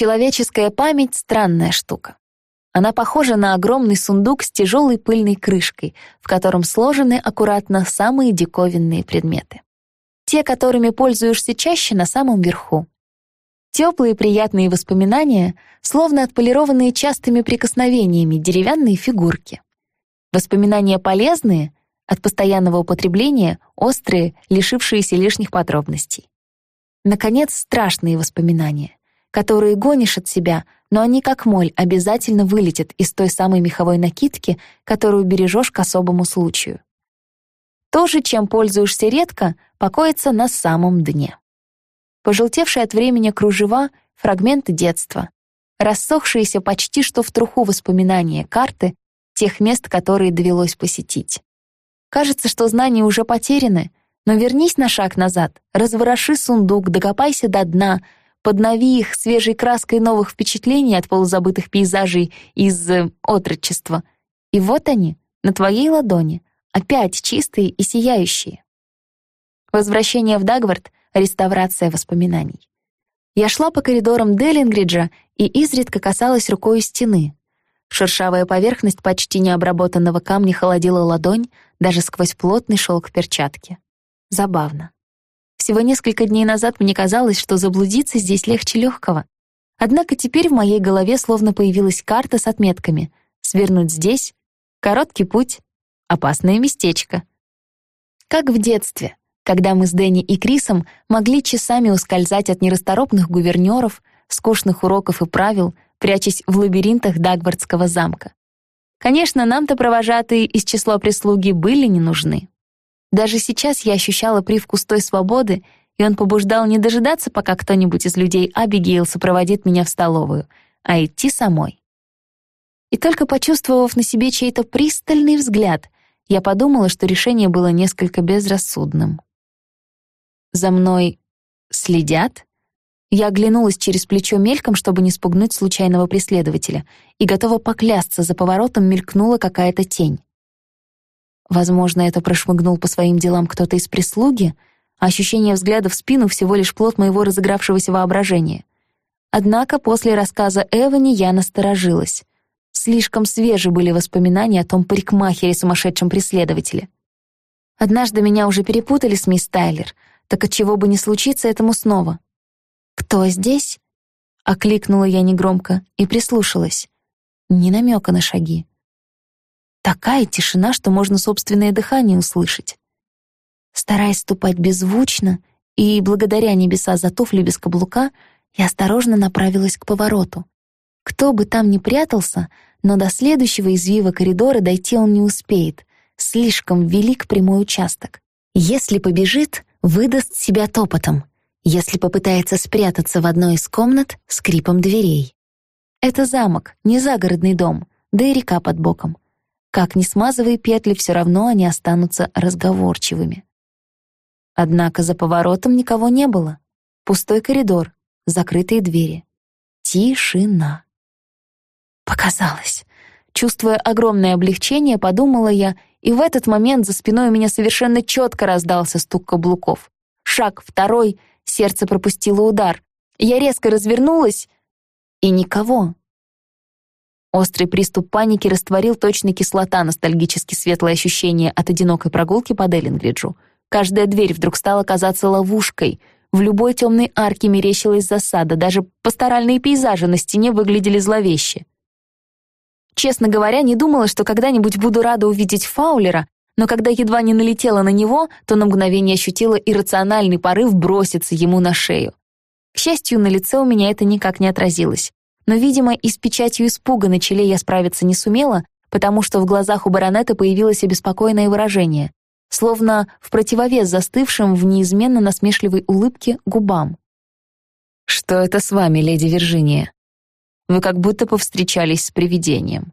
Человеческая память — странная штука. Она похожа на огромный сундук с тяжелой пыльной крышкой, в котором сложены аккуратно самые диковинные предметы. Те, которыми пользуешься чаще, на самом верху. Теплые приятные воспоминания, словно отполированные частыми прикосновениями деревянные фигурки. Воспоминания полезные, от постоянного употребления, острые, лишившиеся лишних подробностей. Наконец, страшные воспоминания, которые гонишь от себя, но они как моль обязательно вылетят из той самой меховой накидки, которую бережешь к особому случаю. То же, чем пользуешься редко, покоится на самом дне. Пожелтевшие от времени кружева — фрагменты детства, рассохшиеся почти что в труху воспоминания карты тех мест, которые довелось посетить. Кажется, что знания уже потеряны, но вернись на шаг назад, развороши сундук, докопайся до дна, поднови их свежей краской новых впечатлений от полузабытых пейзажей из э, отрочества. И вот они, на твоей ладони, опять чистые и сияющие. Возвращение в Дагвард — реставрация воспоминаний. Я шла по коридорам Деллингриджа и изредка касалась рукой стены. Шершавая поверхность почти необработанного камня холодила ладонь даже сквозь плотный шелк перчатки. Забавно. Всего несколько дней назад мне казалось, что заблудиться здесь легче легкого. Однако теперь в моей голове словно появилась карта с отметками. Свернуть здесь — короткий путь, опасное местечко. Как в детстве, когда мы с Дэнни и Крисом могли часами ускользать от нерасторопных гувернёров, скучных уроков и правил, прячась в лабиринтах Дагвардского замка. Конечно, нам-то провожатые из числа прислуги были не нужны. Даже сейчас я ощущала привкус той свободы, и он побуждал не дожидаться, пока кто-нибудь из людей Абигейл сопроводит меня в столовую, а идти самой. И только почувствовав на себе чей-то пристальный взгляд, я подумала, что решение было несколько безрассудным. За мной следят? Я оглянулась через плечо мельком, чтобы не спугнуть случайного преследователя, и готова поклясться, за поворотом мелькнула какая-то тень. Возможно, это прошмыгнул по своим делам кто-то из прислуги, ощущение взгляда в спину всего лишь плод моего разыгравшегося воображения. Однако после рассказа Эвани я насторожилась. Слишком свежи были воспоминания о том парикмахере сумасшедшем преследователе. Однажды меня уже перепутали с мисс Тайлер, так отчего бы не случиться этому снова? «Кто здесь?» — окликнула я негромко и прислушалась. Ни намека на шаги. Такая тишина, что можно собственное дыхание услышать. Стараясь ступать беззвучно и благодаря небеса за туфли без каблука, я осторожно направилась к повороту. Кто бы там ни прятался, но до следующего извива коридора дойти он не успеет. Слишком велик прямой участок. Если побежит, выдаст себя топотом. Если попытается спрятаться в одной из комнат, скрипом дверей. Это замок, не загородный дом, да и река под боком. Как ни смазывай петли, все равно они останутся разговорчивыми. Однако за поворотом никого не было. Пустой коридор, закрытые двери. Тишина. Показалось. Чувствуя огромное облегчение, подумала я, и в этот момент за спиной у меня совершенно четко раздался стук каблуков. Шаг, второй, сердце пропустило удар. Я резко развернулась, и никого. Острый приступ паники растворил точно кислота ностальгически светлое ощущение от одинокой прогулки по Деллингриджу. Каждая дверь вдруг стала казаться ловушкой. В любой темной арке мерещилась засада, даже пасторальные пейзажи на стене выглядели зловеще. Честно говоря, не думала, что когда-нибудь буду рада увидеть Фаулера, но когда едва не налетела на него, то на мгновение ощутила иррациональный порыв броситься ему на шею. К счастью, на лице у меня это никак не отразилось но, видимо, и с печатью испуга на челе я справиться не сумела, потому что в глазах у баронета появилось обеспокоенное выражение, словно в противовес застывшим в неизменно насмешливой улыбке губам. «Что это с вами, леди Виржиния? Вы как будто повстречались с привидением».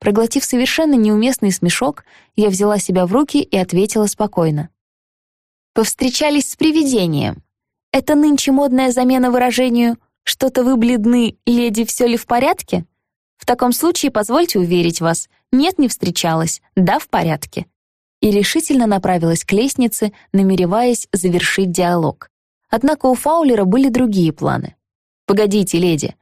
Проглотив совершенно неуместный смешок, я взяла себя в руки и ответила спокойно. «Повстречались с привидением. Это нынче модная замена выражению «Что-то вы бледны, леди, все ли в порядке?» «В таком случае позвольте уверить вас, нет, не встречалась, да, в порядке». И решительно направилась к лестнице, намереваясь завершить диалог. Однако у Фаулера были другие планы. «Погодите, леди,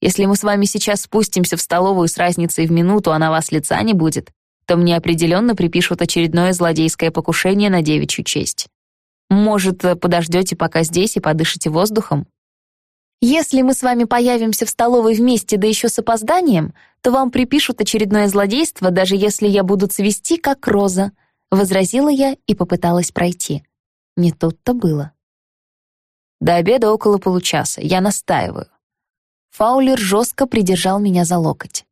Если мы с вами сейчас спустимся в столовую с разницей в минуту, а на вас лица не будет, то мне определенно припишут очередное злодейское покушение на девичью честь. Может, подождете пока здесь и подышите воздухом? Если мы с вами появимся в столовой вместе, да еще с опозданием, то вам припишут очередное злодейство, даже если я буду цвести, как роза», — возразила я и попыталась пройти. Не тут-то было. До обеда около получаса. Я настаиваю. Фаулер жестко придержал меня за локоть.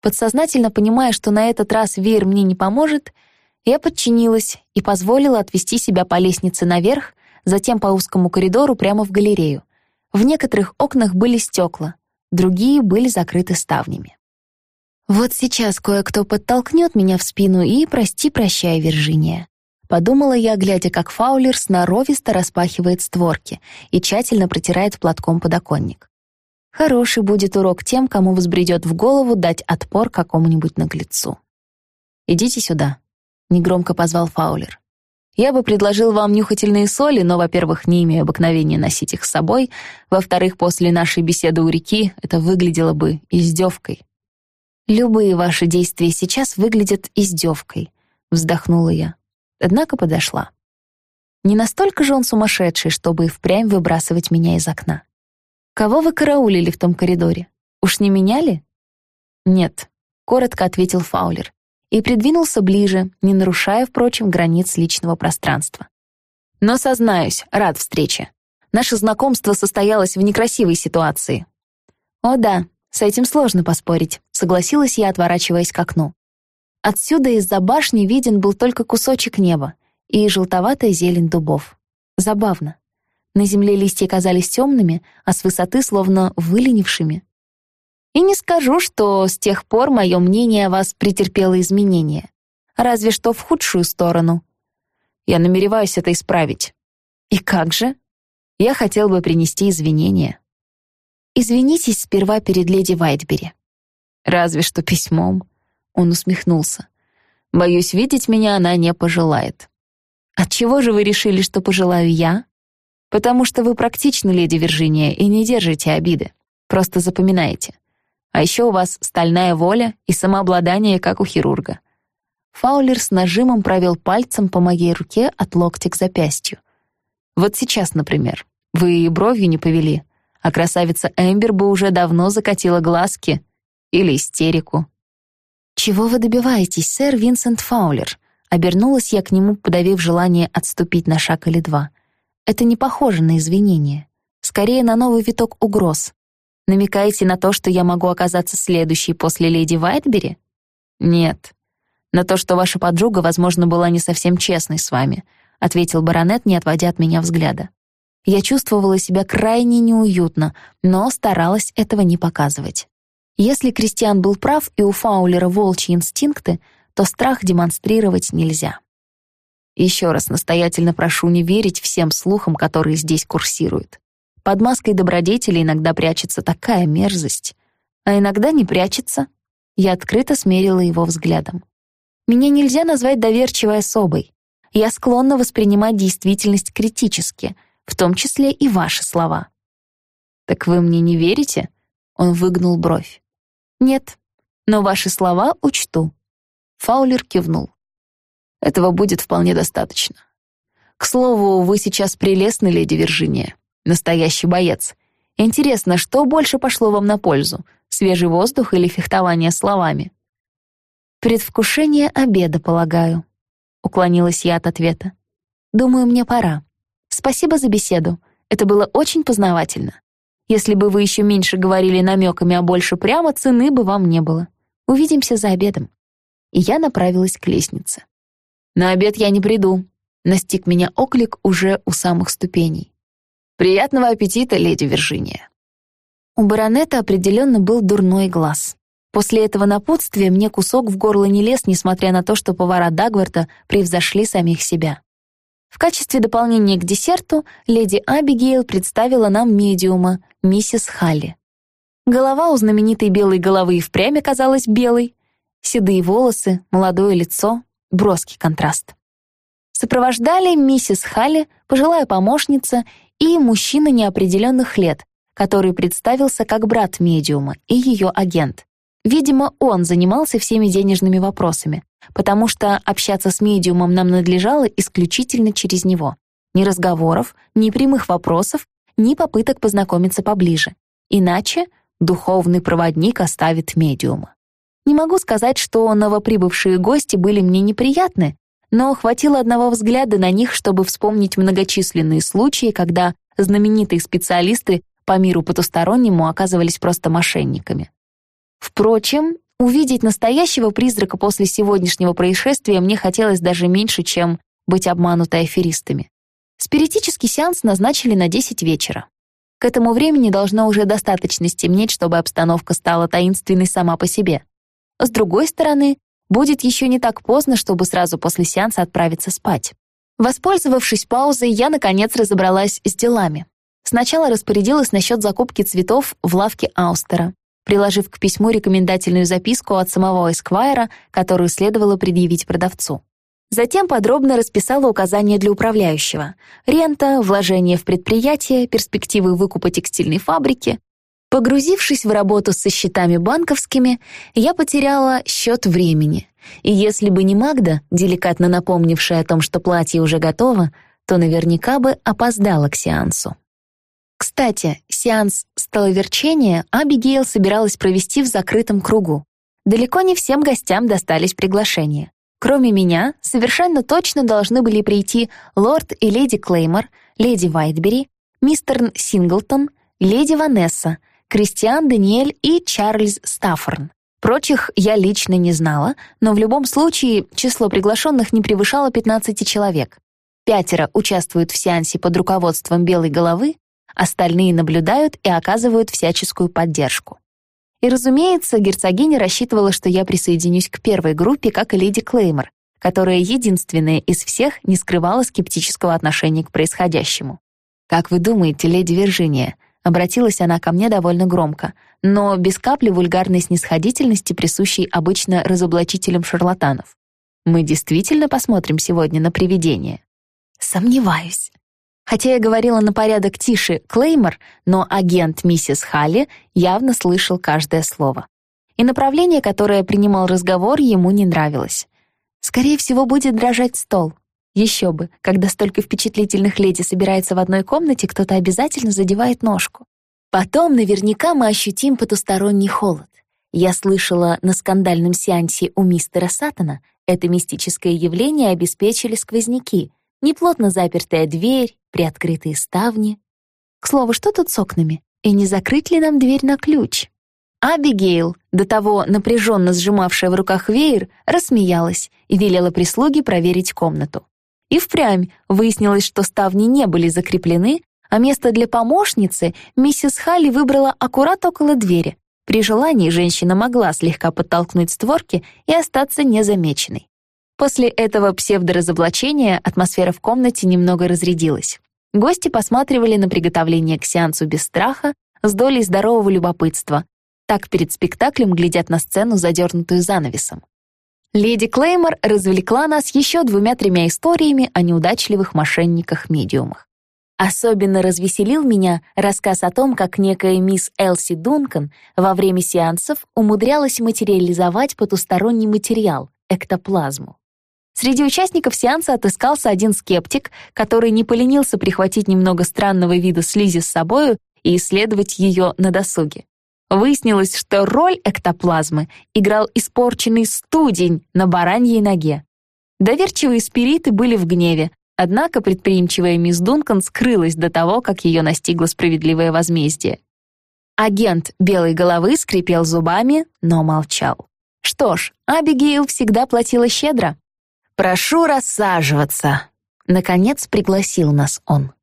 Подсознательно понимая, что на этот раз веер мне не поможет, я подчинилась и позволила отвести себя по лестнице наверх, затем по узкому коридору прямо в галерею. В некоторых окнах были стекла, другие были закрыты ставнями. «Вот сейчас кое-кто подтолкнет меня в спину и прости-прощай, Виржиния», Подумала я, глядя, как Фаулер сноровисто распахивает створки и тщательно протирает платком подоконник. Хороший будет урок тем, кому взбредет в голову дать отпор какому-нибудь наглецу. «Идите сюда», — негромко позвал Фаулер. «Я бы предложил вам нюхательные соли, но, во-первых, не имею обыкновения носить их с собой, во-вторых, после нашей беседы у реки это выглядело бы издевкой». «Любые ваши действия сейчас выглядят издевкой», — вздохнула я. Однако подошла. Не настолько же он сумасшедший, чтобы и впрямь выбрасывать меня из окна. «Кого вы караулили в том коридоре? Уж не меняли?» «Нет», — коротко ответил Фаулер и придвинулся ближе, не нарушая, впрочем, границ личного пространства. «Но, сознаюсь, рад встрече. Наше знакомство состоялось в некрасивой ситуации». «О да, с этим сложно поспорить», — согласилась я, отворачиваясь к окну. Отсюда из-за башни виден был только кусочек неба и желтоватая зелень дубов. Забавно. На земле листья казались темными, а с высоты словно выленившими. И не скажу, что с тех пор мое мнение о вас претерпело изменения. Разве что в худшую сторону. Я намереваюсь это исправить. И как же? Я хотел бы принести извинения. Извинитесь сперва перед леди Вайтбери. Разве что письмом. Он усмехнулся. Боюсь, видеть меня она не пожелает. Отчего же вы решили, что пожелаю я? Потому что вы практичны, леди Виржиния, и не держите обиды. Просто запоминайте. А еще у вас стальная воля и самообладание, как у хирурга. Фаулер с нажимом провел пальцем по моей руке от локтя к запястью. Вот сейчас, например, вы и бровью не повели, а красавица Эмбер бы уже давно закатила глазки или истерику. «Чего вы добиваетесь, сэр Винсент Фаулер?» Обернулась я к нему, подавив желание отступить на шаг или два. Это не похоже на извинение. Скорее, на новый виток угроз. Намекаете на то, что я могу оказаться следующей после леди Вайтбери? Нет. На то, что ваша подруга, возможно, была не совсем честной с вами, ответил баронет, не отводя от меня взгляда. Я чувствовала себя крайне неуютно, но старалась этого не показывать. Если Кристиан был прав и у Фаулера волчьи инстинкты, то страх демонстрировать нельзя. Еще раз настоятельно прошу не верить всем слухам, которые здесь курсируют. Под маской добродетели иногда прячется такая мерзость, а иногда не прячется. Я открыто смерила его взглядом. Меня нельзя назвать доверчивой особой. Я склонна воспринимать действительность критически, в том числе и ваши слова. «Так вы мне не верите?» Он выгнул бровь. «Нет, но ваши слова учту». Фаулер кивнул. Этого будет вполне достаточно. К слову, вы сейчас прелестны, леди Виржиния. Настоящий боец. Интересно, что больше пошло вам на пользу? Свежий воздух или фехтование словами? Предвкушение обеда, полагаю. Уклонилась я от ответа. Думаю, мне пора. Спасибо за беседу. Это было очень познавательно. Если бы вы еще меньше говорили намеками, а больше прямо, цены бы вам не было. Увидимся за обедом. И я направилась к лестнице. «На обед я не приду», — настиг меня оклик уже у самых ступеней. «Приятного аппетита, леди Виржиния». У баронета определенно был дурной глаз. После этого напутствия мне кусок в горло не лез, несмотря на то, что повара Дагварта превзошли самих себя. В качестве дополнения к десерту леди Абигейл представила нам медиума, миссис Халли. Голова у знаменитой белой головы и впрямь оказалась белой. Седые волосы, молодое лицо, броский контраст. Сопровождали миссис Халли, пожилая помощница и мужчина неопределенных лет, который представился как брат медиума и ее агент. Видимо, он занимался всеми денежными вопросами, потому что общаться с медиумом нам надлежало исключительно через него. Ни разговоров, ни прямых вопросов, ни попыток познакомиться поближе. Иначе духовный проводник оставит медиума. Не могу сказать, что новоприбывшие гости были мне неприятны, но хватило одного взгляда на них, чтобы вспомнить многочисленные случаи, когда знаменитые специалисты по миру потустороннему оказывались просто мошенниками. Впрочем, увидеть настоящего призрака после сегодняшнего происшествия мне хотелось даже меньше, чем быть обманутой аферистами. Спиритический сеанс назначили на 10 вечера. К этому времени должно уже достаточно стемнеть, чтобы обстановка стала таинственной сама по себе. С другой стороны, будет еще не так поздно, чтобы сразу после сеанса отправиться спать. Воспользовавшись паузой, я, наконец, разобралась с делами. Сначала распорядилась насчет закупки цветов в лавке Аустера, приложив к письму рекомендательную записку от самого Эсквайра, которую следовало предъявить продавцу. Затем подробно расписала указания для управляющего. Рента, вложение в предприятие, перспективы выкупа текстильной фабрики. Погрузившись в работу со счетами банковскими, я потеряла счет времени. И если бы не Магда, деликатно напомнившая о том, что платье уже готово, то наверняка бы опоздала к сеансу. Кстати, сеанс столоверчения Абигейл собиралась провести в закрытом кругу. Далеко не всем гостям достались приглашения. Кроме меня, совершенно точно должны были прийти лорд и леди Клеймор, леди Вайтбери, мистер Синглтон, леди Ванесса, Кристиан Даниэль и Чарльз Стаффорн. Прочих я лично не знала, но в любом случае число приглашенных не превышало 15 человек. Пятеро участвуют в сеансе под руководством Белой Головы, остальные наблюдают и оказывают всяческую поддержку. И, разумеется, герцогиня рассчитывала, что я присоединюсь к первой группе, как и леди Клеймор, которая единственная из всех не скрывала скептического отношения к происходящему. «Как вы думаете, леди Виржиния?» Обратилась она ко мне довольно громко, но без капли вульгарной снисходительности, присущей обычно разоблачителям шарлатанов. «Мы действительно посмотрим сегодня на привидение?» «Сомневаюсь», Хотя я говорила на порядок тише «Клеймор», но агент миссис Халли явно слышал каждое слово. И направление, которое принимал разговор, ему не нравилось. Скорее всего, будет дрожать стол. Еще бы, когда столько впечатлительных леди собирается в одной комнате, кто-то обязательно задевает ножку. Потом наверняка мы ощутим потусторонний холод. Я слышала на скандальном сеансе у мистера Саттона, это мистическое явление обеспечили сквозняки, неплотно запертая дверь, приоткрытые ставни. К слову, что тут с окнами? И не закрыть ли нам дверь на ключ? Абигейл, до того напряженно сжимавшая в руках веер, рассмеялась и велела прислуге проверить комнату. И впрямь выяснилось, что ставни не были закреплены, а место для помощницы миссис Халли выбрала аккурат около двери. При желании женщина могла слегка подтолкнуть створки и остаться незамеченной. После этого псевдоразоблачения атмосфера в комнате немного разрядилась. Гости посматривали на приготовление к сеансу без страха, с долей здорового любопытства. Так перед спектаклем глядят на сцену, задернутую занавесом. Леди Клеймор развлекла нас еще двумя-тремя историями о неудачливых мошенниках-медиумах. Особенно развеселил меня рассказ о том, как некая мисс Элси Дункан во время сеансов умудрялась материализовать потусторонний материал — эктоплазму. Среди участников сеанса отыскался один скептик, который не поленился прихватить немного странного вида слизи с собою и исследовать ее на досуге. Выяснилось, что роль эктоплазмы играл испорченный студень на бараньей ноге. Доверчивые спириты были в гневе, однако предприимчивая мисс Дункан скрылась до того, как ее настигло справедливое возмездие. Агент белой головы скрипел зубами, но молчал. Что ж, Абигейл всегда платила щедро. «Прошу рассаживаться», — наконец пригласил нас он.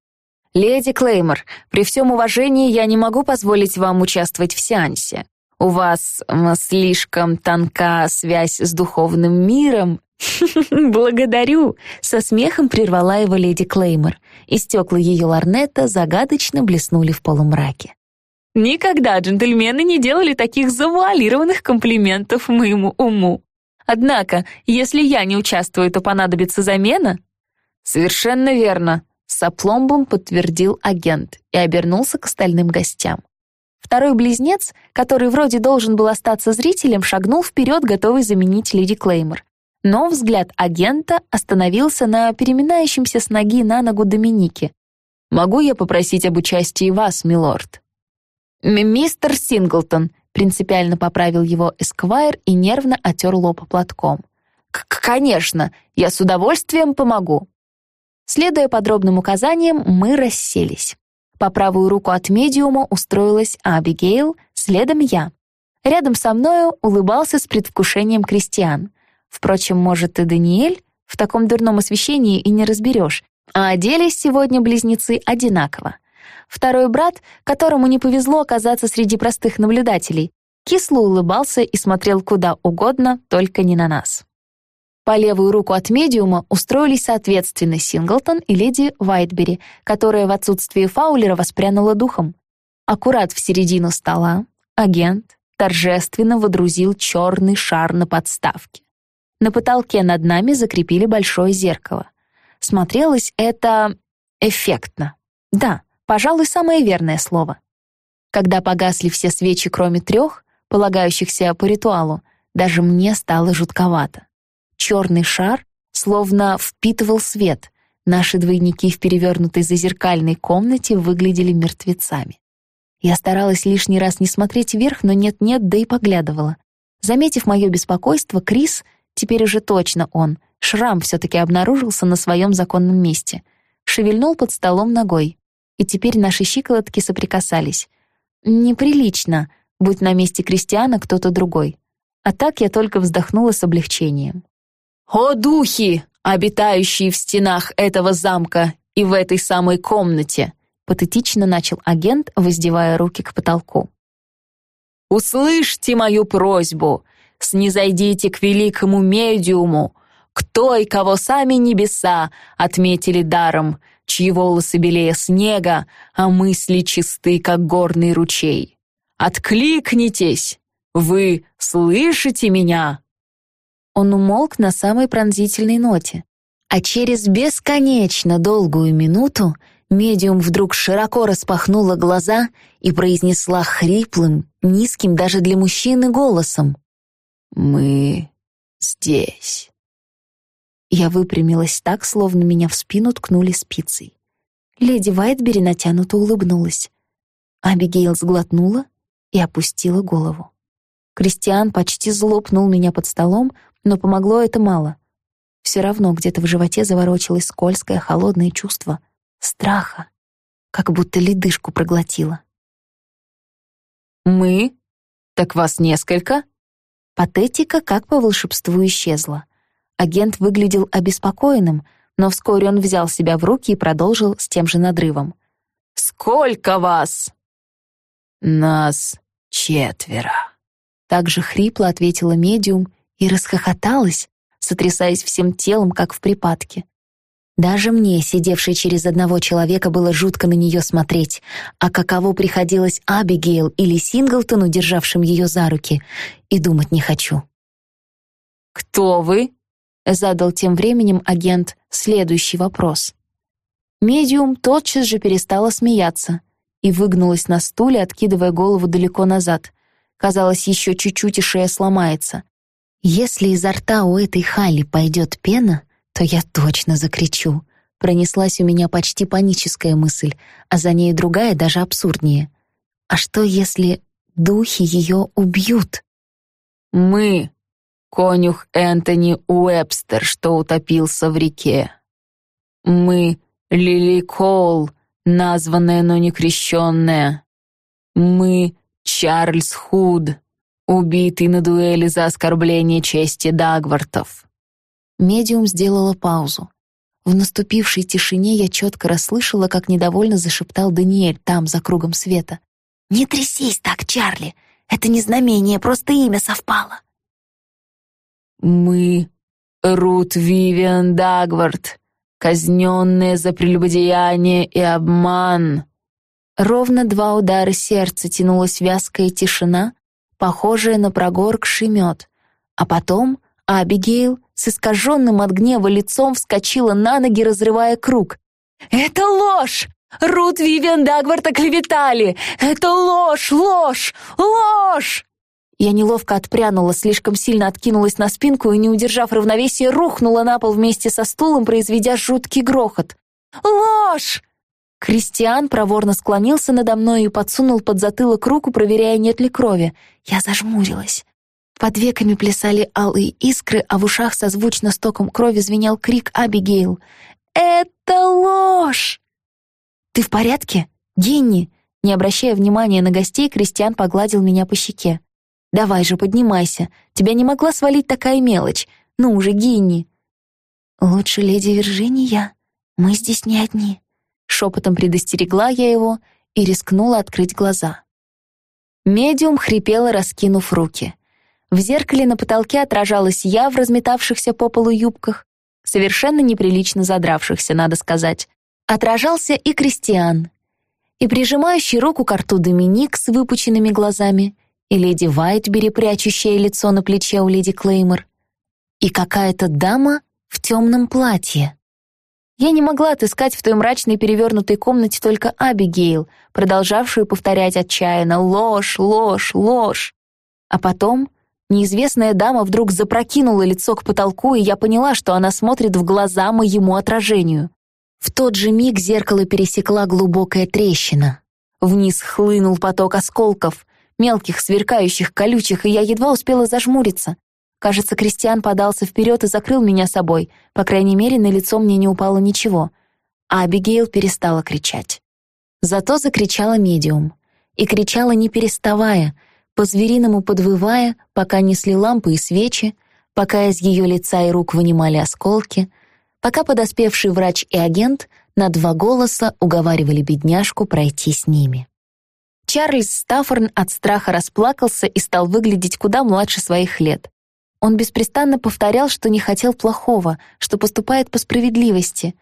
«Леди Клеймор, при всем уважении я не могу позволить вам участвовать в сеансе. У вас слишком тонка связь с духовным миром». «Благодарю!» — со смехом прервала его леди Клеймор, и стекла ее ларнета загадочно блеснули в полумраке. «Никогда джентльмены не делали таких завуалированных комплиментов моему уму. Однако, если я не участвую, то понадобится замена?» «Совершенно верно», — С опломбом подтвердил агент и обернулся к остальным гостям. Второй близнец, который вроде должен был остаться зрителем, шагнул вперед, готовый заменить леди Клеймор. Но взгляд агента остановился на переминающемся с ноги на ногу Доминике. «Могу я попросить об участии вас, милорд?» «Мистер Синглтон», — принципиально поправил его эсквайр и нервно отер лоб платком. «Конечно, я с удовольствием помогу». Следуя подробным указаниям, мы расселись. По правую руку от медиума устроилась Абигейл, следом я. Рядом со мною улыбался с предвкушением Кристиан. Впрочем, может, и Даниэль? В таком дурном освещении и не разберешь. А оделись сегодня близнецы одинаково. Второй брат, которому не повезло оказаться среди простых наблюдателей, кисло улыбался и смотрел куда угодно, только не на нас. По левую руку от медиума устроились соответственно Синглтон и леди Вайтбери, которая в отсутствие Фаулера воспрянула духом. Аккурат в середину стола агент торжественно водрузил черный шар на подставке. На потолке над нами закрепили большое зеркало. Смотрелось это эффектно. Да, пожалуй, самое верное слово. Когда погасли все свечи, кроме трех, полагающихся по ритуалу, даже мне стало жутковато. Черный шар словно впитывал свет. Наши двойники в перевернутой зазеркальной комнате выглядели мертвецами. Я старалась лишний раз не смотреть вверх, но нет-нет, да и поглядывала. Заметив мое беспокойство, Крис, теперь уже точно он, шрам все-таки обнаружился на своем законном месте. Шевельнул под столом ногой. И теперь наши щиколотки соприкасались. Неприлично, будь на месте Кристиана кто-то другой. А так я только вздохнула с облегчением. «О, духи, обитающие в стенах этого замка и в этой самой комнате!» патетично начал агент, воздевая руки к потолку. «Услышьте мою просьбу, снизойдите к великому медиуму, к той, кого сами небеса отметили даром, чьи волосы белее снега, а мысли чисты, как горный ручей. Откликнитесь! Вы слышите меня?» Он умолк на самой пронзительной ноте. А через бесконечно долгую минуту медиум вдруг широко распахнула глаза и произнесла хриплым, низким даже для мужчины голосом. «Мы здесь». Я выпрямилась так, словно меня в спину ткнули спицей. Леди Вайтбери натянуто улыбнулась. Абигейл сглотнула и опустила голову. Кристиан почти злопнул меня под столом, но помогло это мало. Все равно где-то в животе заворочилось скользкое, холодное чувство страха, как будто ледышку проглотило. «Мы? Так вас несколько?» Патетика как по волшебству исчезла. Агент выглядел обеспокоенным, но вскоре он взял себя в руки и продолжил с тем же надрывом. «Сколько вас?» «Нас четверо», — так же хрипло ответила медиум и расхохоталась, сотрясаясь всем телом, как в припадке. Даже мне, сидевшей через одного человека, было жутко на нее смотреть, а каково приходилось Абигейл или Синглтону, державшим ее за руки, и думать не хочу. «Кто вы?» — задал тем временем агент следующий вопрос. Медиум тотчас же перестала смеяться и выгнулась на стуле, откидывая голову далеко назад. Казалось, еще чуть-чуть и шея сломается. Если изо рта у этой Хали пойдет пена, то я точно закричу. Пронеслась у меня почти паническая мысль, а за ней другая даже абсурднее. А что, если духи ее убьют? «Мы, конюх Энтони Уэбстер, что утопился в реке. Мы, Лили Коул, названная, но не крещенная. Мы, Чарльз Худ, убитый на дуэли за оскорбление чести Дагвартов. Медиум сделала паузу. В наступившей тишине я четко расслышала, как недовольно зашептал Даниэль там, за кругом света. «Не трясись так, Чарли! Это не знамение, просто имя совпало!» «Мы Рут Вивиан Дагвард, казненные за прелюбодеяние и обман!» Ровно два удара сердца тянулась вязкая тишина, похожее на прогоркший мед. А потом Абигейл с искаженным от гнева лицом вскочила на ноги, разрывая круг. «Это ложь! Рут Вивиан Дагварта клеветали! Это ложь, ложь, ложь!» Я неловко отпрянула, слишком сильно откинулась на спинку и, не удержав равновесия, рухнула на пол вместе со стулом, произведя жуткий грохот. «Ложь!» Кристиан проворно склонился надо мной и подсунул под затылок руку, проверяя, нет ли крови. Я зажмурилась. Под веками плясали алые искры, а в ушах созвучно стоком крови звенел крик Абигейл. «Это ложь!» «Ты в порядке? Генни?» Не обращая внимания на гостей, Кристиан погладил меня по щеке. «Давай же, поднимайся. Тебя не могла свалить такая мелочь. Ну уже, Гинни!» «Лучше леди Виржиния. Мы здесь не одни». Шепотом предостерегла я его и рискнула открыть глаза. Медиум хрипела, раскинув руки. В зеркале на потолке отражалась я в разметавшихся по полу юбках, совершенно неприлично задравшихся, надо сказать. Отражался и Кристиан, и прижимающий руку к рту Доминик с выпученными глазами, и леди Вайтбери, прячущая лицо на плече у леди Клеймор, и какая-то дама в темном платье. Я не могла отыскать в той мрачной перевернутой комнате только Абигейл, продолжавшую повторять отчаянно «ложь, ложь, ложь». А потом неизвестная дама вдруг запрокинула лицо к потолку, и я поняла, что она смотрит в глаза моему отражению. В тот же миг зеркало пересекла глубокая трещина. Вниз хлынул поток осколков, мелких, сверкающих, колючих, и я едва успела зажмуриться. Кажется, Кристиан подался вперед и закрыл меня собой. По крайней мере, на лицо мне не упало ничего. А Абигейл перестала кричать. Зато закричала медиум. И кричала не переставая, по-звериному подвывая, пока несли лампы и свечи, пока из ее лица и рук вынимали осколки, пока подоспевший врач и агент на два голоса уговаривали бедняжку пройти с ними. Чарльз Стаффорн от страха расплакался и стал выглядеть куда младше своих лет. Он беспрестанно повторял, что не хотел плохого, что поступает по справедливости.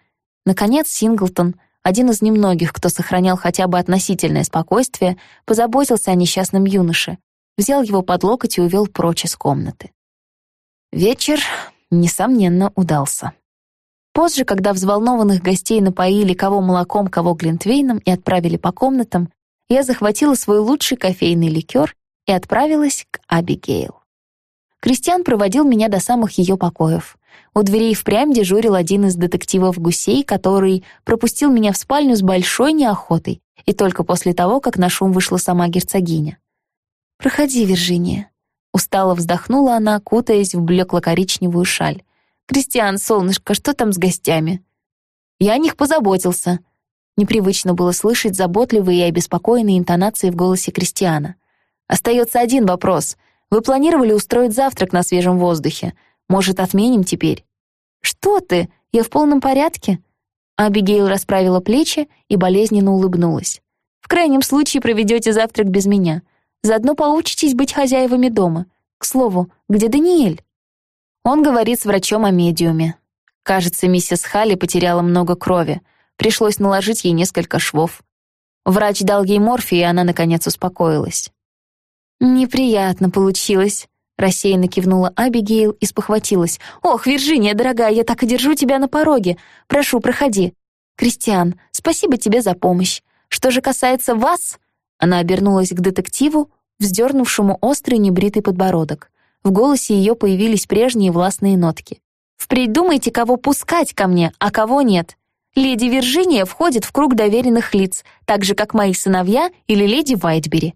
Наконец Синглтон, один из немногих, кто сохранял хотя бы относительное спокойствие, позаботился о несчастном юноше, взял его под локоть и увел прочь из комнаты. Вечер, несомненно, удался. Позже, когда взволнованных гостей напоили кого молоком, кого глинтвейном и отправили по комнатам, я захватила свой лучший кофейный ликер и отправилась к Абигейл. Кристиан проводил меня до самых ее покоев. У дверей впрямь дежурил один из детективов гусей, который пропустил меня в спальню с большой неохотой и только после того, как на шум вышла сама герцогиня. «Проходи, Виржиния». Устало вздохнула она, кутаясь в блекло-коричневую шаль. «Кристиан, солнышко, что там с гостями?» «Я о них позаботился», Непривычно было слышать заботливые и обеспокоенные интонации в голосе Кристиана. «Остается один вопрос. Вы планировали устроить завтрак на свежем воздухе? Может, отменим теперь?» «Что ты? Я в полном порядке?» Абигейл расправила плечи и болезненно улыбнулась. «В крайнем случае проведете завтрак без меня. Заодно поучитесь быть хозяевами дома. К слову, где Даниэль?» Он говорит с врачом о медиуме. Кажется, миссис Халли потеряла много крови — Пришлось наложить ей несколько швов. Врач дал ей морфий, и она, наконец, успокоилась. «Неприятно получилось», — рассеянно кивнула Абигейл и спохватилась. «Ох, Виржиния, дорогая, я так и держу тебя на пороге. Прошу, проходи. Кристиан, спасибо тебе за помощь. Что же касается вас...» Она обернулась к детективу, вздернувшему острый небритый подбородок. В голосе ее появились прежние властные нотки. «Впредь думайте, кого пускать ко мне, а кого нет. Леди Виржиния входит в круг доверенных лиц, так же, как мои сыновья или леди Вайтбери.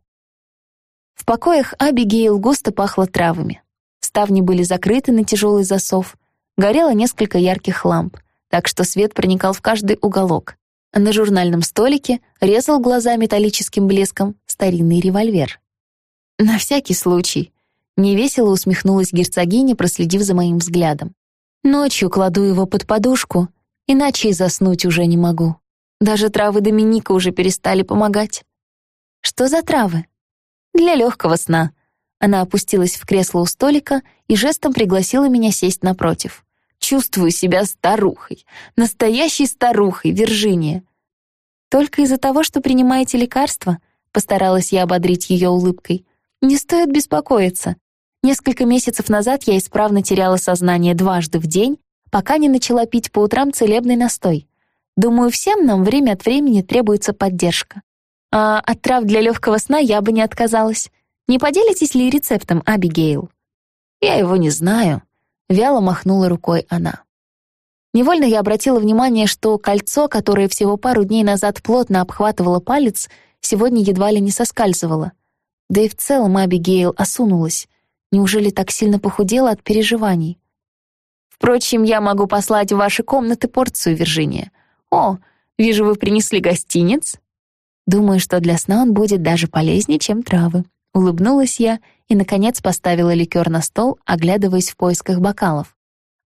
В покоях Абигейл густо пахло травами. Ставни были закрыты на тяжелый засов, горело несколько ярких ламп, так что свет проникал в каждый уголок. На журнальном столике резал глаза металлическим блеском старинный револьвер. «На всякий случай», — невесело усмехнулась герцогиня, проследив за моим взглядом. «Ночью кладу его под подушку, Иначе и заснуть уже не могу. Даже травы Доминика уже перестали помогать. Что за травы? Для легкого сна. Она опустилась в кресло у столика и жестом пригласила меня сесть напротив. Чувствую себя старухой. Настоящей старухой, Виржиния. Только из-за того, что принимаете лекарства, постаралась я ободрить ее улыбкой. Не стоит беспокоиться. Несколько месяцев назад я исправно теряла сознание дважды в день пока не начала пить по утрам целебный настой. Думаю, всем нам время от времени требуется поддержка. А от трав для легкого сна я бы не отказалась. Не поделитесь ли рецептом, Абигейл? Я его не знаю. Вяло махнула рукой она. Невольно я обратила внимание, что кольцо, которое всего пару дней назад плотно обхватывало палец, сегодня едва ли не соскальзывало. Да и в целом Абигейл осунулась. Неужели так сильно похудела от переживаний? Впрочем, я могу послать в ваши комнаты порцию, Виржиния. О, вижу, вы принесли гостинец. Думаю, что для сна он будет даже полезнее, чем травы. Улыбнулась я и, наконец, поставила ликер на стол, оглядываясь в поисках бокалов.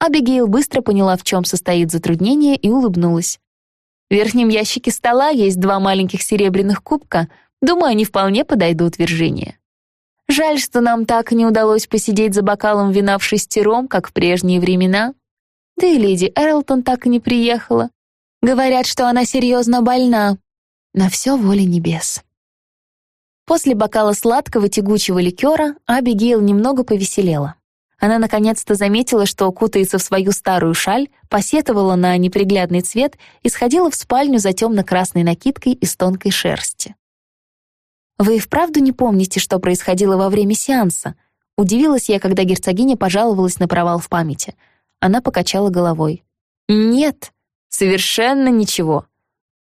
Абигейл быстро поняла, в чем состоит затруднение, и улыбнулась. В верхнем ящике стола есть два маленьких серебряных кубка. Думаю, они вполне подойдут Виржиния. Жаль, что нам так и не удалось посидеть за бокалом вина в шестером, как в прежние времена. Да и леди Эрлтон так и не приехала. Говорят, что она серьезно больна. На все воля небес. После бокала сладкого тягучего ликера Абигейл немного повеселела. Она наконец-то заметила, что кутается в свою старую шаль, посетовала на неприглядный цвет и сходила в спальню за темно-красной накидкой из тонкой шерсти. «Вы и вправду не помните, что происходило во время сеанса?» Удивилась я, когда герцогиня пожаловалась на провал в памяти. Она покачала головой. «Нет, совершенно ничего.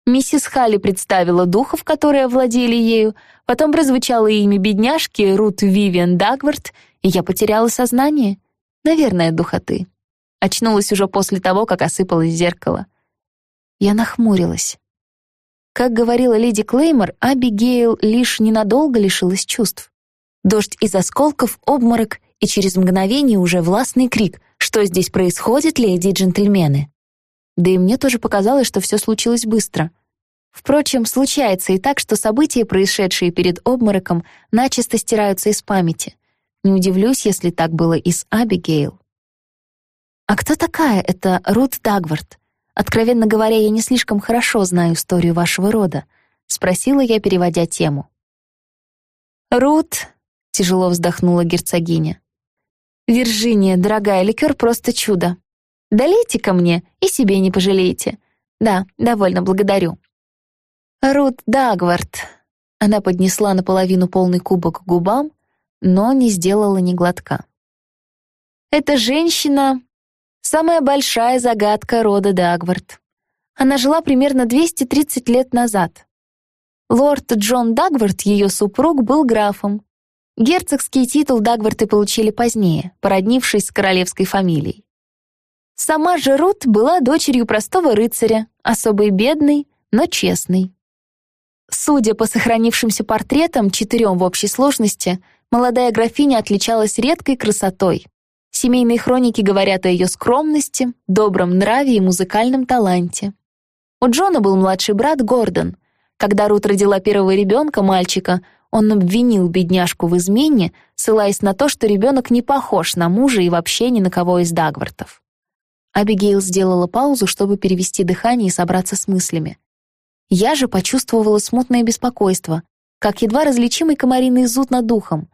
Миссис Халли представила духов, которые овладели ею, потом прозвучало имя бедняжки Рут Вивиан Дагвард — и я потеряла сознание. Наверное, духоты. Очнулась уже после того, как осыпалось зеркало. Я нахмурилась. Как говорила леди Клеймор, Абигейл лишь ненадолго лишилась чувств. Дождь из осколков, обморок и через мгновение уже властный крик «Что здесь происходит, леди и джентльмены?» Да и мне тоже показалось, что все случилось быстро. Впрочем, случается и так, что события, происшедшие перед обмороком, начисто стираются из памяти. Не удивлюсь, если так было и с Абигейл. А кто такая эта Рут Дагвард? Откровенно говоря, я не слишком хорошо знаю историю вашего рода, спросила я, переводя тему. Рут, тяжело вздохнула герцогиня. Виржиния, дорогая, ликер просто чудо. долейте ко мне и себе не пожалеете. Да, довольно благодарю. Рут Дагвард. Она поднесла наполовину полный кубок к губам, но не сделала ни глотка. Эта женщина — самая большая загадка рода Дагвард. Она жила примерно 230 лет назад. Лорд Джон Дагвард, ее супруг, был графом. Герцогский титул Дагварты получили позднее, породнившись с королевской фамилией. Сама же Рут была дочерью простого рыцаря, особой бедной, но честной. Судя по сохранившимся портретам, четырем в общей сложности, молодая графиня отличалась редкой красотой. Семейные хроники говорят о ее скромности, добром нраве и музыкальном таланте. У Джона был младший брат Гордон. Когда Рут родила первого ребенка, мальчика, он обвинил бедняжку в измене, ссылаясь на то, что ребенок не похож на мужа и вообще ни на кого из Дагвартов. Абигейл сделала паузу, чтобы перевести дыхание и собраться с мыслями. Я же почувствовала смутное беспокойство, как едва различимый комариный зуд над духом.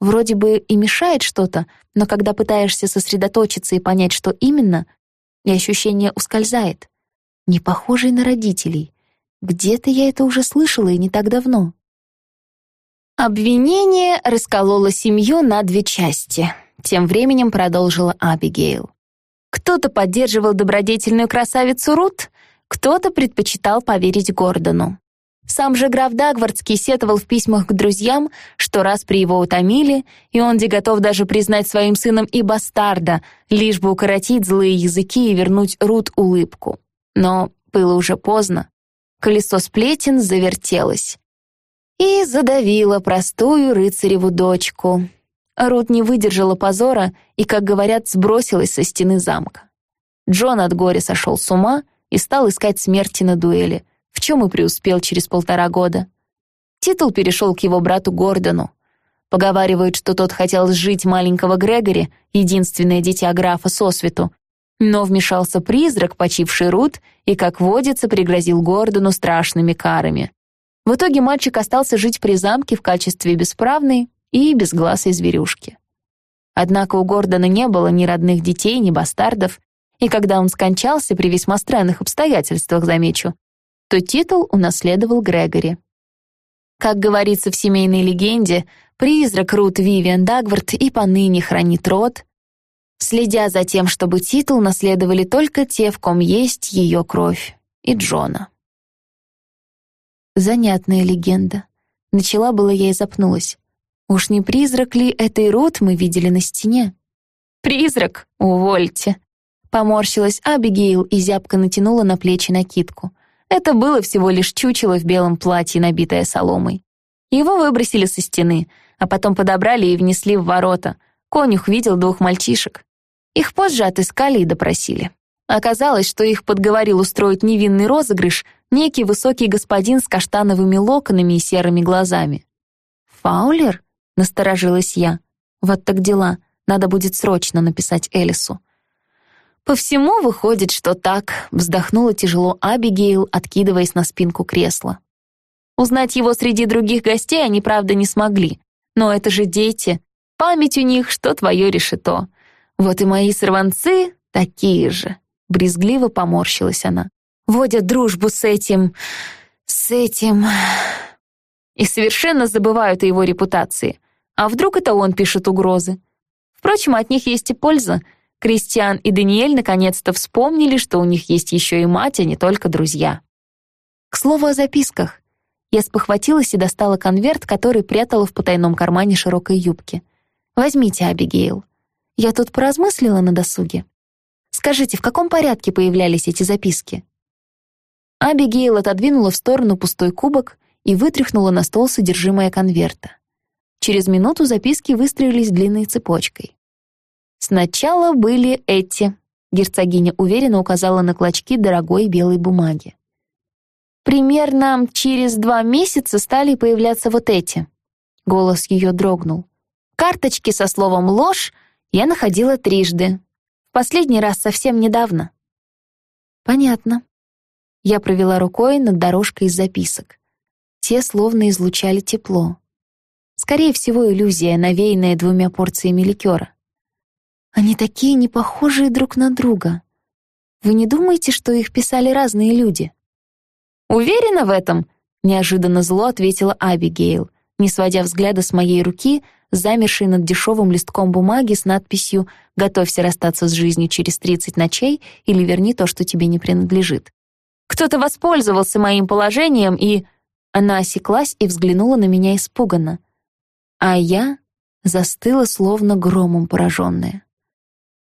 Вроде бы и мешает что-то, но когда пытаешься сосредоточиться и понять, что именно, и ощущение ускользает. Не похожий на родителей. Где-то я это уже слышала и не так давно. Обвинение раскололо семью на две части. Тем временем продолжила Абигейл. Кто-то поддерживал добродетельную красавицу Рут, кто-то предпочитал поверить Гордону. Сам же граф Дагвардский сетовал в письмах к друзьям, что раз при его утомили, и он где готов даже признать своим сыном и бастарда, лишь бы укоротить злые языки и вернуть Рут улыбку. Но было уже поздно. Колесо сплетен завертелось. И задавило простую рыцареву дочку. Рут не выдержала позора и, как говорят, сбросилась со стены замка. Джон от горя сошел с ума и стал искать смерти на дуэли, в чем и преуспел через полтора года. Титул перешел к его брату Гордону. Поговаривают, что тот хотел сжить маленького Грегори, единственное дитя графа сосвету, но вмешался призрак, почивший Рут, и, как водится, пригрозил Гордону страшными карами. В итоге мальчик остался жить при замке в качестве бесправной и безгласой зверюшки. Однако у Гордона не было ни родных детей, ни бастардов, и когда он скончался при весьма странных обстоятельствах, замечу, то титул унаследовал Грегори. Как говорится в семейной легенде, призрак Рут Вивиан Дагвард и поныне хранит род, следя за тем, чтобы титул наследовали только те, в ком есть ее кровь, и Джона. Занятная легенда. Начала было я и запнулась. Уж не призрак ли этой Рут мы видели на стене? «Призрак? Увольте!» Поморщилась Абигейл и зябко натянула на плечи накидку. Это было всего лишь чучело в белом платье, набитое соломой. Его выбросили со стены, а потом подобрали и внесли в ворота. Конюх видел двух мальчишек. Их позже отыскали и допросили. Оказалось, что их подговорил устроить невинный розыгрыш некий высокий господин с каштановыми локонами и серыми глазами. «Фаулер?» — насторожилась я. «Вот так дела. Надо будет срочно написать Элису. «По всему выходит, что так», — вздохнула тяжело Абигейл, откидываясь на спинку кресла. Узнать его среди других гостей они, правда, не смогли. Но это же дети. Память у них, что твое решето. Вот и мои сорванцы такие же. Брезгливо поморщилась она. Водят дружбу с этим... с этим... И совершенно забывают о его репутации. А вдруг это он пишет угрозы? Впрочем, от них есть и польза — Кристиан и Даниэль наконец-то вспомнили, что у них есть еще и мать, а не только друзья. К слову о записках. Я спохватилась и достала конверт, который прятала в потайном кармане широкой юбки. «Возьмите, Абигейл. Я тут поразмыслила на досуге. Скажите, в каком порядке появлялись эти записки?» Абигейл отодвинула в сторону пустой кубок и вытряхнула на стол содержимое конверта. Через минуту записки выстроились длинной цепочкой. Сначала были эти. Герцогиня уверенно указала на клочки дорогой белой бумаги. Примерно через два месяца стали появляться вот эти. Голос ее дрогнул. Карточки со словом «ложь» я находила трижды. В последний раз совсем недавно. Понятно. Я провела рукой над дорожкой из записок. Те словно излучали тепло. Скорее всего, иллюзия, навеянная двумя порциями ликера. Они такие непохожие друг на друга. Вы не думаете, что их писали разные люди? Уверена в этом, неожиданно зло ответила Абигейл, не сводя взгляда с моей руки, замершей над дешевым листком бумаги с надписью «Готовься расстаться с жизнью через 30 ночей» или «Верни то, что тебе не принадлежит». Кто-то воспользовался моим положением и... Она осеклась и взглянула на меня испуганно. А я застыла, словно громом пораженная.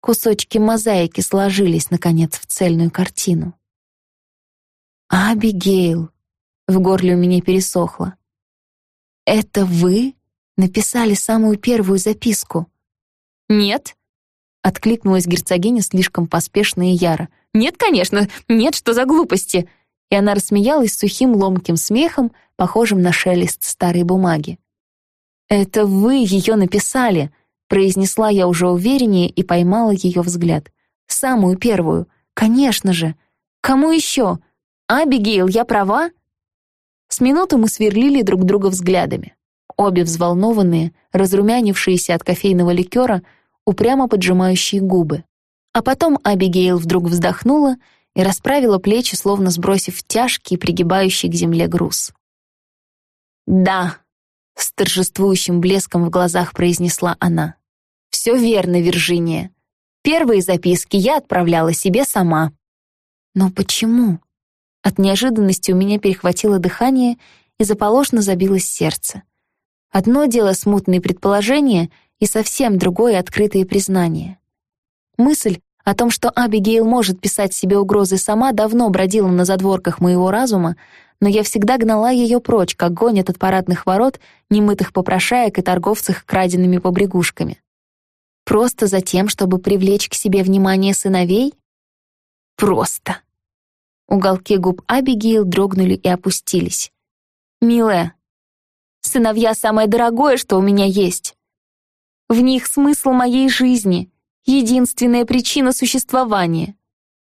Кусочки мозаики сложились, наконец, в цельную картину. «Абигейл!» — в горле у меня пересохло. «Это вы написали самую первую записку?» «Нет», — откликнулась герцогиня слишком поспешно и яро. «Нет, конечно, нет, что за глупости!» И она рассмеялась сухим ломким смехом, похожим на шелест старой бумаги. «Это вы ее написали!» Произнесла я уже увереннее и поймала ее взгляд. Самую первую. Конечно же. Кому еще? Абигейл, я права? С минуты мы сверлили друг друга взглядами. Обе взволнованные, разрумянившиеся от кофейного ликера, упрямо поджимающие губы. А потом Абигейл вдруг вздохнула и расправила плечи, словно сбросив тяжкий, пригибающий к земле груз. «Да», — с торжествующим блеском в глазах произнесла она. «Все верно, Виржиния. Первые записки я отправляла себе сама». «Но почему?» От неожиданности у меня перехватило дыхание и заполошно забилось сердце. Одно дело смутные предположения и совсем другое открытые признания. Мысль о том, что Абигейл может писать себе угрозы сама, давно бродила на задворках моего разума, но я всегда гнала ее прочь, как гонят от парадных ворот немытых попрошаек и торговцев краденными побрякушками. Просто за тем, чтобы привлечь к себе внимание сыновей? Просто. Уголки губ Абигейл дрогнули и опустились. «Милая, сыновья — самое дорогое, что у меня есть. В них смысл моей жизни, единственная причина существования.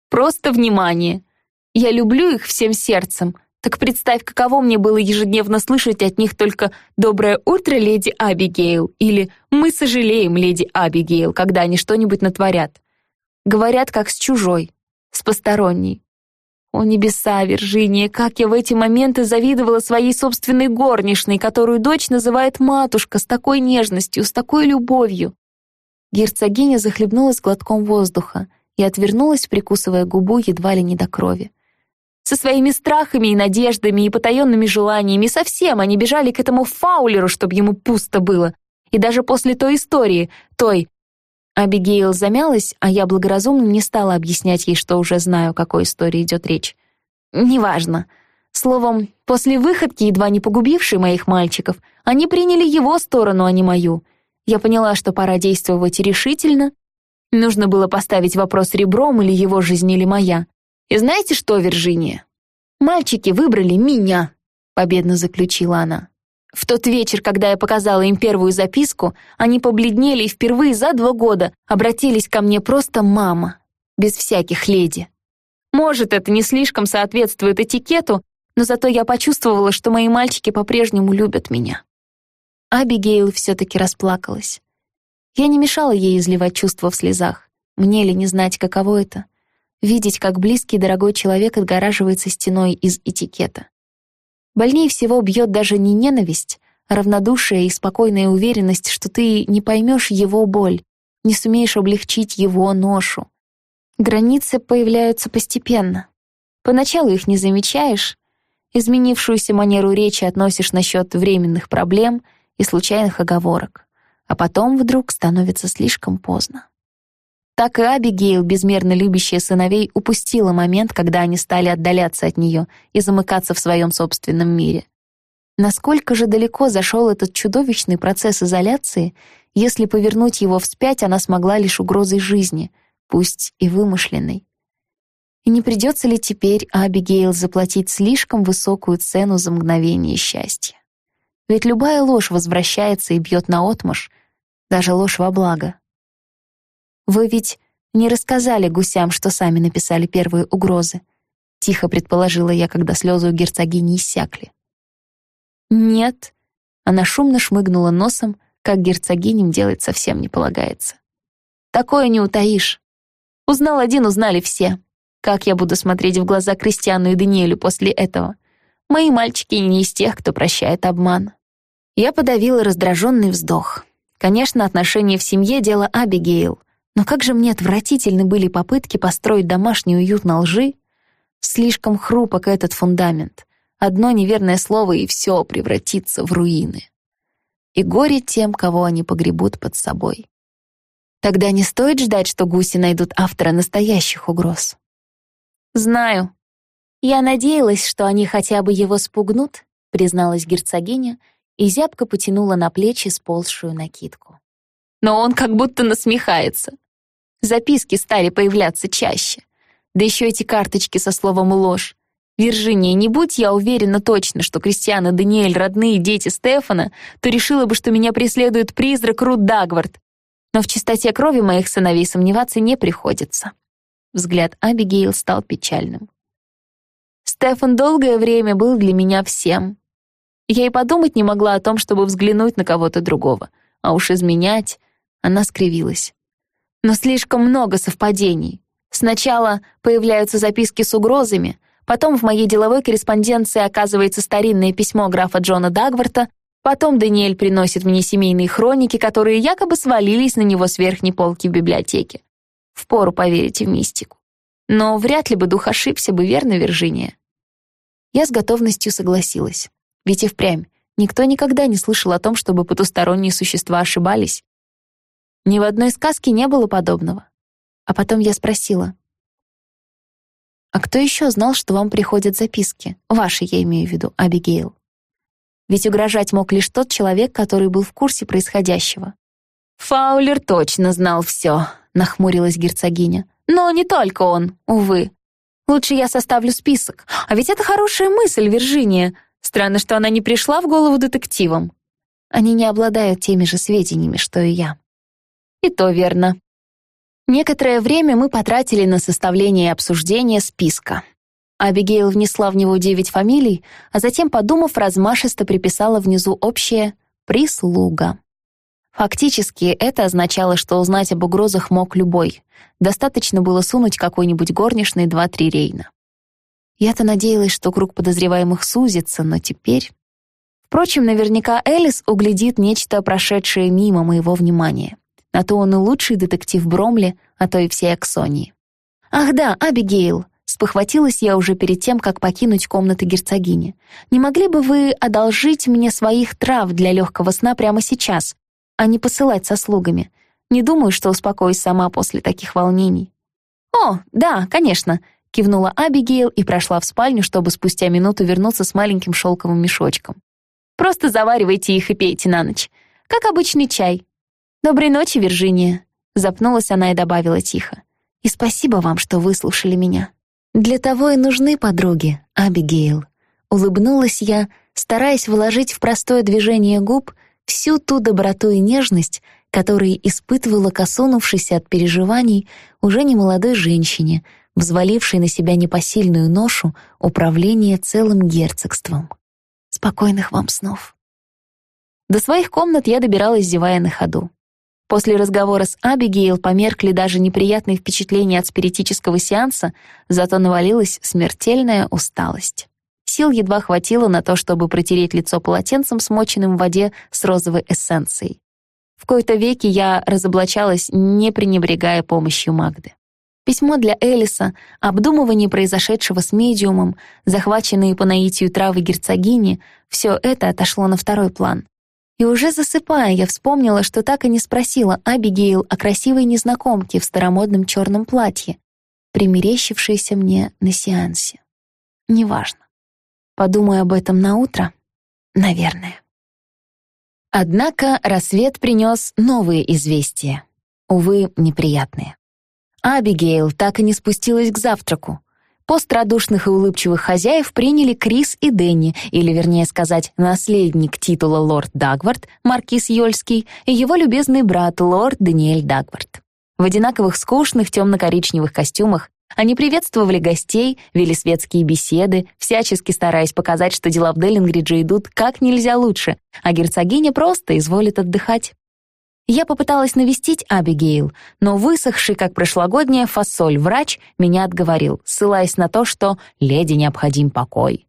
Просто внимание. Я люблю их всем сердцем, так представь, каково мне было ежедневно слышать от них только «Доброе утро, леди Абигейл» или «Мы сожалеем, леди Абигейл», когда они что-нибудь натворят. Говорят, как с чужой, с посторонней. О небеса, Виржиния, как я в эти моменты завидовала своей собственной горничной, которую дочь называет матушка, с такой нежностью, с такой любовью. Герцогиня захлебнулась глотком воздуха и отвернулась, прикусывая губу едва ли не до крови. Со своими страхами и надеждами и потаенными желаниями совсем они бежали к этому фаулеру, чтобы ему пусто было. И даже после той истории, той... Абигейл замялась, а я благоразумно не стала объяснять ей, что уже знаю, о какой истории идет речь. Неважно. Словом, после выходки, едва не погубившей моих мальчиков, они приняли его сторону, а не мою. Я поняла, что пора действовать решительно. Нужно было поставить вопрос ребром, или его жизнь, или моя. И знаете что, Виржиния? Мальчики выбрали меня, победно заключила она. В тот вечер, когда я показала им первую записку, они побледнели и впервые за два года обратились ко мне просто «мама», без всяких леди. Может, это не слишком соответствует этикету, но зато я почувствовала, что мои мальчики по-прежнему любят меня. Абигейл все-таки расплакалась. Я не мешала ей изливать чувства в слезах. Мне ли не знать, каково это? Видеть, как близкий дорогой человек отгораживается стеной из этикета. Больнее всего бьет даже не ненависть, а равнодушие и спокойная уверенность, что ты не поймешь его боль, не сумеешь облегчить его ношу. Границы появляются постепенно. Поначалу их не замечаешь, изменившуюся манеру речи относишь насчет временных проблем и случайных оговорок, а потом вдруг становится слишком поздно. Так и Абигейл, безмерно любящая сыновей, упустила момент, когда они стали отдаляться от нее и замыкаться в своем собственном мире. Насколько же далеко зашел этот чудовищный процесс изоляции, если повернуть его вспять она смогла лишь угрозой жизни, пусть и вымышленной. И не придется ли теперь Абигейл заплатить слишком высокую цену за мгновение счастья? Ведь любая ложь возвращается и бьет наотмашь, даже ложь во благо. Вы ведь не рассказали гусям, что сами написали первые угрозы. Тихо предположила я, когда слезы у герцогини иссякли. Нет. Она шумно шмыгнула носом, как герцогиням делать совсем не полагается. Такое не утаишь. Узнал один, узнали все. Как я буду смотреть в глаза Кристиану и Даниэлю после этого? Мои мальчики не из тех, кто прощает обман. Я подавила раздраженный вздох. Конечно, отношения в семье — дело Абигейл. Но как же мне отвратительны были попытки построить домашний уют на лжи. Слишком хрупок этот фундамент. Одно неверное слово, и все превратится в руины. И горе тем, кого они погребут под собой. Тогда не стоит ждать, что гуси найдут автора настоящих угроз. «Знаю. Я надеялась, что они хотя бы его спугнут», призналась герцогиня и зябко потянула на плечи сползшую накидку. «Но он как будто насмехается. Записки стали появляться чаще. Да еще эти карточки со словом «ложь». Виржиния, не будь я уверена точно, что Кристиан и Даниэль — родные дети Стефана, то решила бы, что меня преследует призрак Рут Дагвард. Но в чистоте крови моих сыновей сомневаться не приходится. Взгляд Абигейл стал печальным. Стефан долгое время был для меня всем. Я и подумать не могла о том, чтобы взглянуть на кого-то другого. А уж изменять... Она скривилась но слишком много совпадений. Сначала появляются записки с угрозами, потом в моей деловой корреспонденции оказывается старинное письмо графа Джона Дагварта, потом Даниэль приносит мне семейные хроники, которые якобы свалились на него с верхней полки в библиотеке. Впору поверить в мистику. Но вряд ли бы дух ошибся бы, верно, Виржиния? Я с готовностью согласилась. Ведь и впрямь никто никогда не слышал о том, чтобы потусторонние существа ошибались. Ни в одной сказке не было подобного. А потом я спросила. «А кто еще знал, что вам приходят записки? Ваши, я имею в виду, Абигейл. Ведь угрожать мог лишь тот человек, который был в курсе происходящего». «Фаулер точно знал все», — нахмурилась герцогиня. «Но не только он, увы. Лучше я составлю список. А ведь это хорошая мысль, Виржиния. Странно, что она не пришла в голову детективам. Они не обладают теми же сведениями, что и я». И то верно. Некоторое время мы потратили на составление и обсуждение списка. Абигейл внесла в него девять фамилий, а затем, подумав, размашисто приписала внизу общее «прислуга». Фактически, это означало, что узнать об угрозах мог любой. Достаточно было сунуть какой-нибудь горничной два-три рейна. Я-то надеялась, что круг подозреваемых сузится, но теперь... Впрочем, наверняка Элис углядит нечто, прошедшее мимо моего внимания. На то он и лучший детектив Бромли, а то и всей Аксонии. «Ах да, Абигейл!» Спохватилась я уже перед тем, как покинуть комнаты герцогини. «Не могли бы вы одолжить мне своих трав для легкого сна прямо сейчас, а не посылать со слугами? Не думаю, что успокоюсь сама после таких волнений». «О, да, конечно», — кивнула Абигейл и прошла в спальню, чтобы спустя минуту вернуться с маленьким шелковым мешочком. «Просто заваривайте их и пейте на ночь. Как обычный чай. Доброй ночи, Виржиния», — запнулась она и добавила тихо. «И спасибо вам, что выслушали меня». «Для того и нужны подруги, Абигейл», — улыбнулась я, стараясь вложить в простое движение губ всю ту доброту и нежность, которые испытывала косунувшись от переживаний уже немолодой женщине, взвалившей на себя непосильную ношу управления целым герцогством. Спокойных вам снов. До своих комнат я добиралась, зевая на ходу. После разговора с Абигейл померкли даже неприятные впечатления от спиритического сеанса, зато навалилась смертельная усталость. Сил едва хватило на то, чтобы протереть лицо полотенцем, смоченным в воде с розовой эссенцией. В кои-то веки я разоблачалась, не пренебрегая помощью Магды. Письмо для Элиса, обдумывание произошедшего с медиумом, захваченные по наитию травы герцогини — все это отошло на второй план. И уже засыпая, я вспомнила, что так и не спросила Абигейл о красивой незнакомке в старомодном черном платье, примерещившейся мне на сеансе. Неважно. Подумаю об этом на утро, наверное. Однако рассвет принес новые известия. Увы, неприятные. Абигейл так и не спустилась к завтраку. Пост радушных и улыбчивых хозяев приняли Крис и Дэнни, или, вернее сказать, наследник титула лорд Дагвард, маркиз Йольский, и его любезный брат, лорд Даниэль Дагвард. В одинаковых скучных темно-коричневых костюмах они приветствовали гостей, вели светские беседы, всячески стараясь показать, что дела в Деллингридже идут как нельзя лучше, а герцогиня просто изволит отдыхать. Я попыталась навестить Абигейл, но высохший, как прошлогодняя фасоль, врач меня отговорил, ссылаясь на то, что леди необходим покой.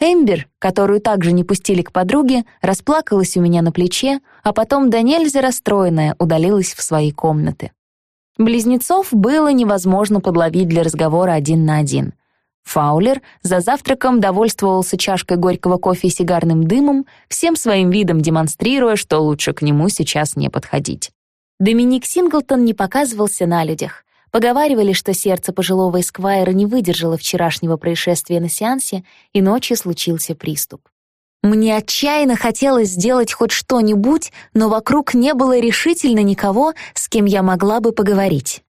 Эмбер, которую также не пустили к подруге, расплакалась у меня на плече, а потом до нельзя расстроенная удалилась в свои комнаты. Близнецов было невозможно подловить для разговора один на один. Фаулер за завтраком довольствовался чашкой горького кофе и сигарным дымом, всем своим видом демонстрируя, что лучше к нему сейчас не подходить. Доминик Синглтон не показывался на людях. Поговаривали, что сердце пожилого эсквайра не выдержало вчерашнего происшествия на сеансе, и ночью случился приступ. Мне отчаянно хотелось сделать хоть что-нибудь, но вокруг не было решительно никого, с кем я могла бы поговорить.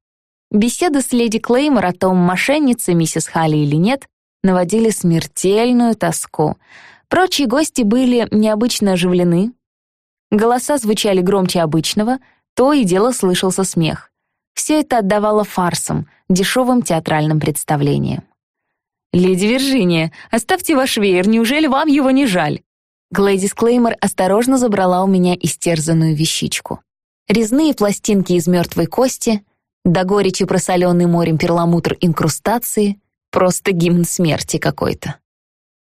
Беседы с леди Клеймор о том, мошенница миссис Халли или нет, наводили смертельную тоску. Прочие гости были необычно оживлены. Голоса звучали громче обычного, то и дело слышался смех. Все это отдавало фарсам, дешевым театральным представлениям. «Леди Виржиния, оставьте ваш веер, неужели вам его не жаль?» Глэдис Клеймор осторожно забрала у меня истерзанную вещичку. Резные пластинки из мертвой кости — до горечи просоленный морем перламутр инкрустации, просто гимн смерти какой-то.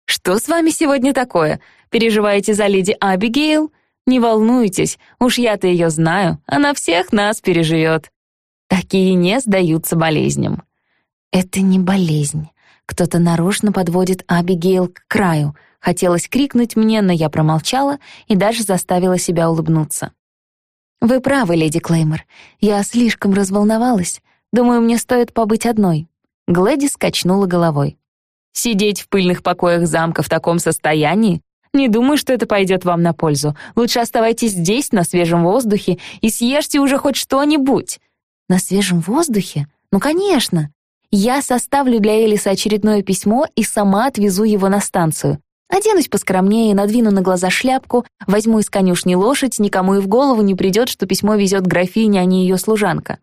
«Что с вами сегодня такое? Переживаете за леди Абигейл? Не волнуйтесь, уж я-то ее знаю, она всех нас переживет. Такие не сдаются болезням». «Это не болезнь. Кто-то нарочно подводит Абигейл к краю», Хотелось крикнуть мне, но я промолчала и даже заставила себя улыбнуться. «Вы правы, леди Клеймор. Я слишком разволновалась. Думаю, мне стоит побыть одной». Глэдис качнула головой. «Сидеть в пыльных покоях замка в таком состоянии? Не думаю, что это пойдет вам на пользу. Лучше оставайтесь здесь, на свежем воздухе, и съешьте уже хоть что-нибудь». «На свежем воздухе? Ну, конечно. Я составлю для Элиса очередное письмо и сама отвезу его на станцию. Оденусь поскромнее, надвину на глаза шляпку, возьму из конюшни лошадь, никому и в голову не придет, что письмо везет графиня, а не ее служанка.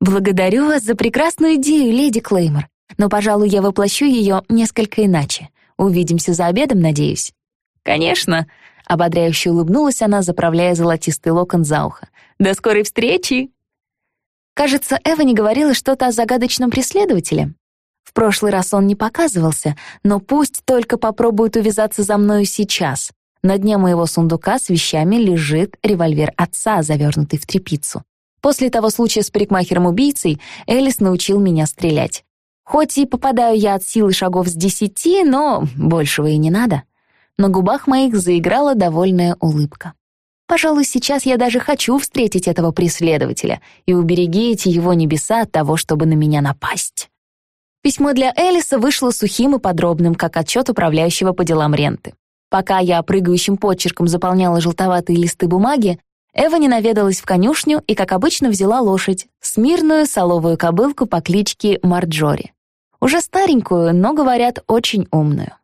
Благодарю вас за прекрасную идею, леди Клеймор, но, пожалуй, я воплощу ее несколько иначе. Увидимся за обедом, надеюсь. Конечно. — ободряюще улыбнулась она, заправляя золотистый локон за ухо. «До скорой встречи!» Кажется, Эва не говорила что-то о загадочном преследователе. В прошлый раз он не показывался, но пусть только попробует увязаться за мною сейчас. На дне моего сундука с вещами лежит револьвер отца, завернутый в тряпицу. После того случая с парикмахером-убийцей Элис научил меня стрелять. Хоть и попадаю я от силы шагов с десяти, но большего и не надо. На губах моих заиграла довольная улыбка. Пожалуй, сейчас я даже хочу встретить этого преследователя и уберегите его небеса от того, чтобы на меня напасть. Письмо для Элиса вышло сухим и подробным, как отчет управляющего по делам ренты. Пока я прыгающим почерком заполняла желтоватые листы бумаги, Эва не наведалась в конюшню и, как обычно, взяла лошадь, смирную соловую кобылку по кличке Марджори. Уже старенькую, но, говорят, очень умную.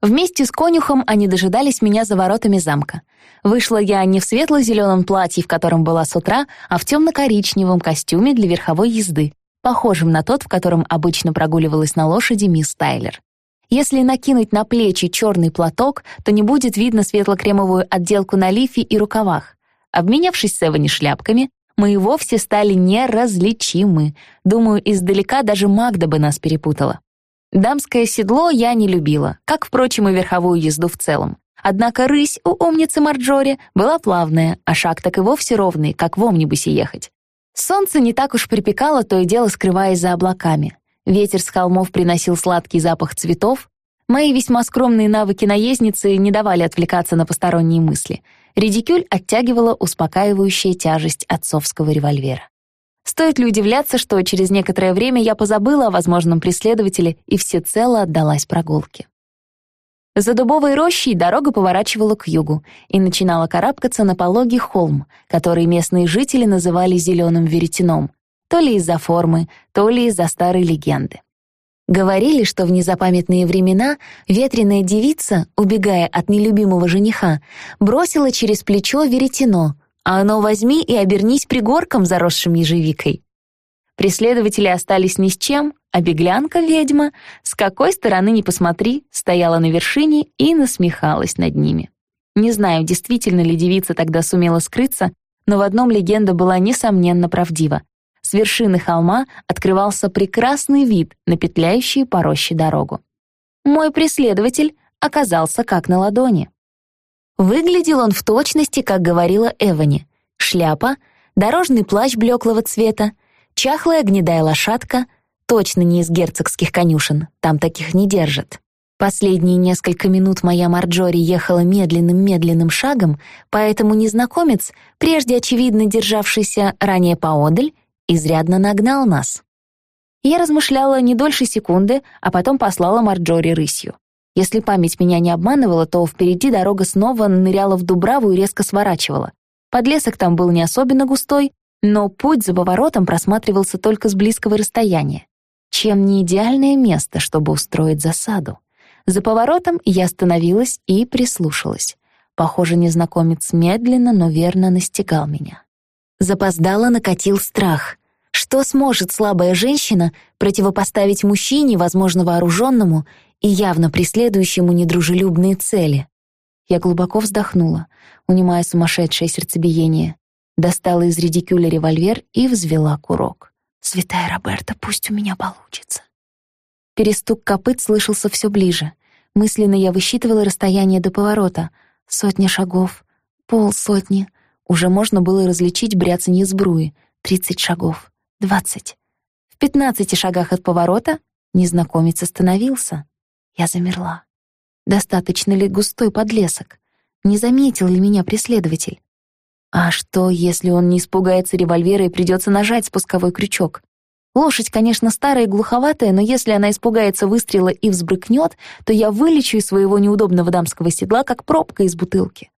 Вместе с конюхом они дожидались меня за воротами замка. Вышла я не в светло-зеленом платье, в котором была с утра, а в темно-коричневом костюме для верховой езды, похожем на тот, в котором обычно прогуливалась на лошади мисс Тайлер. Если накинуть на плечи черный платок, то не будет видно светло-кремовую отделку на лифе и рукавах. Обменявшись с Эвани шляпками, мы и вовсе стали неразличимы. Думаю, издалека даже Магда бы нас перепутала. Дамское седло я не любила, как, впрочем, и верховую езду в целом. Однако рысь у умницы Марджори была плавная, а шаг так и вовсе ровный, как в омнибусе ехать. Солнце не так уж припекало, то и дело скрываясь за облаками. Ветер с холмов приносил сладкий запах цветов. Мои весьма скромные навыки наездницы не давали отвлекаться на посторонние мысли — Редикюль оттягивала успокаивающая тяжесть отцовского револьвера. Стоит ли удивляться, что через некоторое время я позабыла о возможном преследователе и всецело отдалась прогулке. За дубовой рощей дорога поворачивала к югу и начинала карабкаться на пологий холм, который местные жители называли зеленым веретеном, то ли из-за формы, то ли из-за старой легенды. Говорили, что в незапамятные времена ветреная девица, убегая от нелюбимого жениха, бросила через плечо веретено, а оно возьми и обернись пригорком, заросшим ежевикой. Преследователи остались ни с чем, а беглянка-ведьма, с какой стороны ни посмотри, стояла на вершине и насмехалась над ними. Не знаю, действительно ли девица тогда сумела скрыться, но в одном легенда была несомненно правдива. С вершины холма открывался прекрасный вид на петляющую по роще дорогу. Мой преследователь оказался как на ладони. Выглядел он в точности, как говорила Эвани. Шляпа, дорожный плащ блеклого цвета, чахлая гнедая лошадка, точно не из герцогских конюшен, там таких не держат. Последние несколько минут моя Марджори ехала медленным-медленным шагом, поэтому незнакомец, прежде очевидно державшийся ранее поодаль, изрядно нагнал нас. Я размышляла не дольше секунды, а потом послала Марджори рысью. Если память меня не обманывала, то впереди дорога снова ныряла в Дубраву и резко сворачивала. Подлесок там был не особенно густой, но путь за поворотом просматривался только с близкого расстояния. Чем не идеальное место, чтобы устроить засаду. За поворотом я остановилась и прислушалась. Похоже, незнакомец медленно, но верно настигал меня. Запоздало накатил страх. Что сможет слабая женщина противопоставить мужчине, возможно, вооруженному и явно преследующему недружелюбные цели? Я глубоко вздохнула, унимая сумасшедшее сердцебиение, достала из редикюля револьвер и взвела курок. «Святая Роберта, пусть у меня получится». Перестук копыт слышался все ближе. Мысленно я высчитывала расстояние до поворота. Сотня шагов, полсотни. Уже можно было различить бряцанье сбруи. Тридцать шагов. Двадцать. В пятнадцати шагах от поворота незнакомец остановился. Я замерла. Достаточно ли густой подлесок? Не заметил ли меня преследователь? А что, если он не испугается револьвера и придется нажать спусковой крючок? Лошадь, конечно, старая и глуховатая, но если она испугается выстрела и взбрыкнет, то я вылечу из своего неудобного дамского седла, как пробка из бутылки.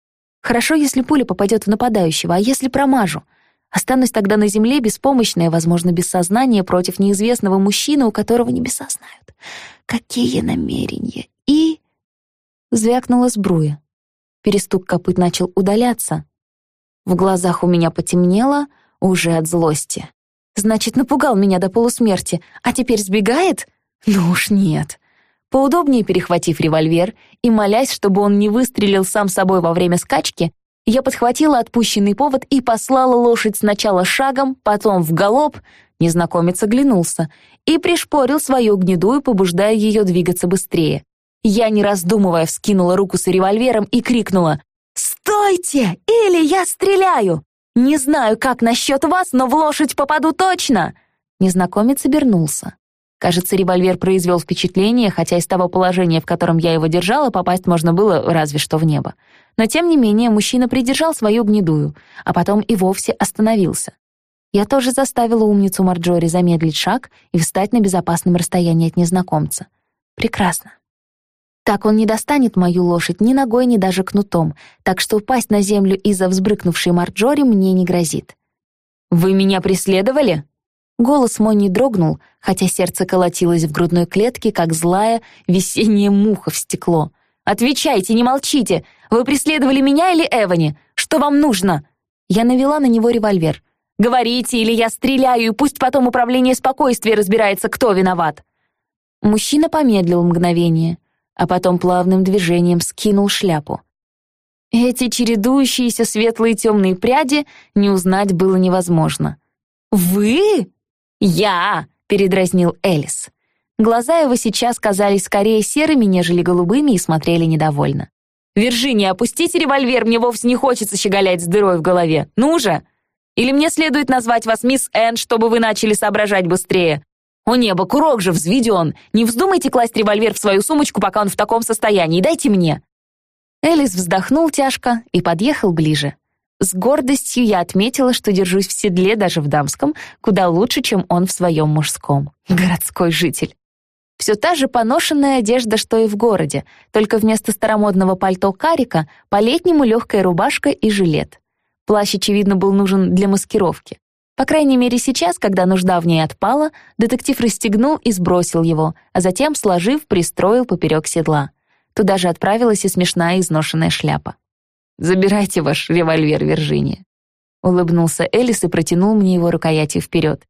Хорошо, если пуля попадет в нападающего, а если промажу — Останусь тогда на земле, беспомощная, возможно, без сознания, против неизвестного мужчины, у которого небеса знают. Какие намерения? И... Звякнула сбруя. Перестук копыт начал удаляться. В глазах у меня потемнело уже от злости. Значит, напугал меня до полусмерти, а теперь сбегает? Ну уж нет. Поудобнее перехватив револьвер и молясь, чтобы он не выстрелил сам собой во время скачки, я подхватила отпущенный повод и послала лошадь сначала шагом, потом в галоп, незнакомец оглянулся, и пришпорил свою гнедую, побуждая ее двигаться быстрее. Я, не раздумывая, вскинула руку с револьвером и крикнула «Стойте, или я стреляю! Не знаю, как насчет вас, но в лошадь попаду точно!» Незнакомец обернулся. Кажется, револьвер произвел впечатление, хотя из того положения, в котором я его держала, попасть можно было разве что в небо. Но тем не менее мужчина придержал свою гнедую, а потом и вовсе остановился. Я тоже заставила умницу Марджори замедлить шаг и встать на безопасном расстоянии от незнакомца. Прекрасно. Так он не достанет мою лошадь ни ногой, ни даже кнутом, так что упасть на землю из-за взбрыкнувшей Марджори мне не грозит. «Вы меня преследовали?» Голос мой не дрогнул, хотя сердце колотилось в грудной клетке, как злая весенняя муха в стекло. «Отвечайте, не молчите! Вы преследовали меня или Эвани? Что вам нужно?» Я навела на него револьвер. «Говорите, или я стреляю, и пусть потом управление спокойствия разбирается, кто виноват!» Мужчина помедлил мгновение, а потом плавным движением скинул шляпу. Эти чередующиеся светлые темные пряди не узнать было невозможно. «Вы?» «Я!» — передразнил Элис. Глаза его сейчас казались скорее серыми, нежели голубыми, и смотрели недовольно. «Виржиния, опустите револьвер, мне вовсе не хочется щеголять с дырой в голове. Ну же! Или мне следует назвать вас мисс Энн, чтобы вы начали соображать быстрее? О небо, курок же взведен! Не вздумайте класть револьвер в свою сумочку, пока он в таком состоянии. Дайте мне!» Элис вздохнул тяжко и подъехал ближе. С гордостью я отметила, что держусь в седле даже в дамском, куда лучше, чем он в своем мужском. Городской житель. Все та же поношенная одежда, что и в городе, только вместо старомодного пальто карика по-летнему легкая рубашка и жилет. Плащ, очевидно, был нужен для маскировки. По крайней мере, сейчас, когда нужда в ней отпала, детектив расстегнул и сбросил его, а затем, сложив, пристроил поперек седла. Туда же отправилась и смешная изношенная шляпа. Забирайте ваш револьвер, Виржиния». Улыбнулся Элис и протянул мне его рукоятью вперед.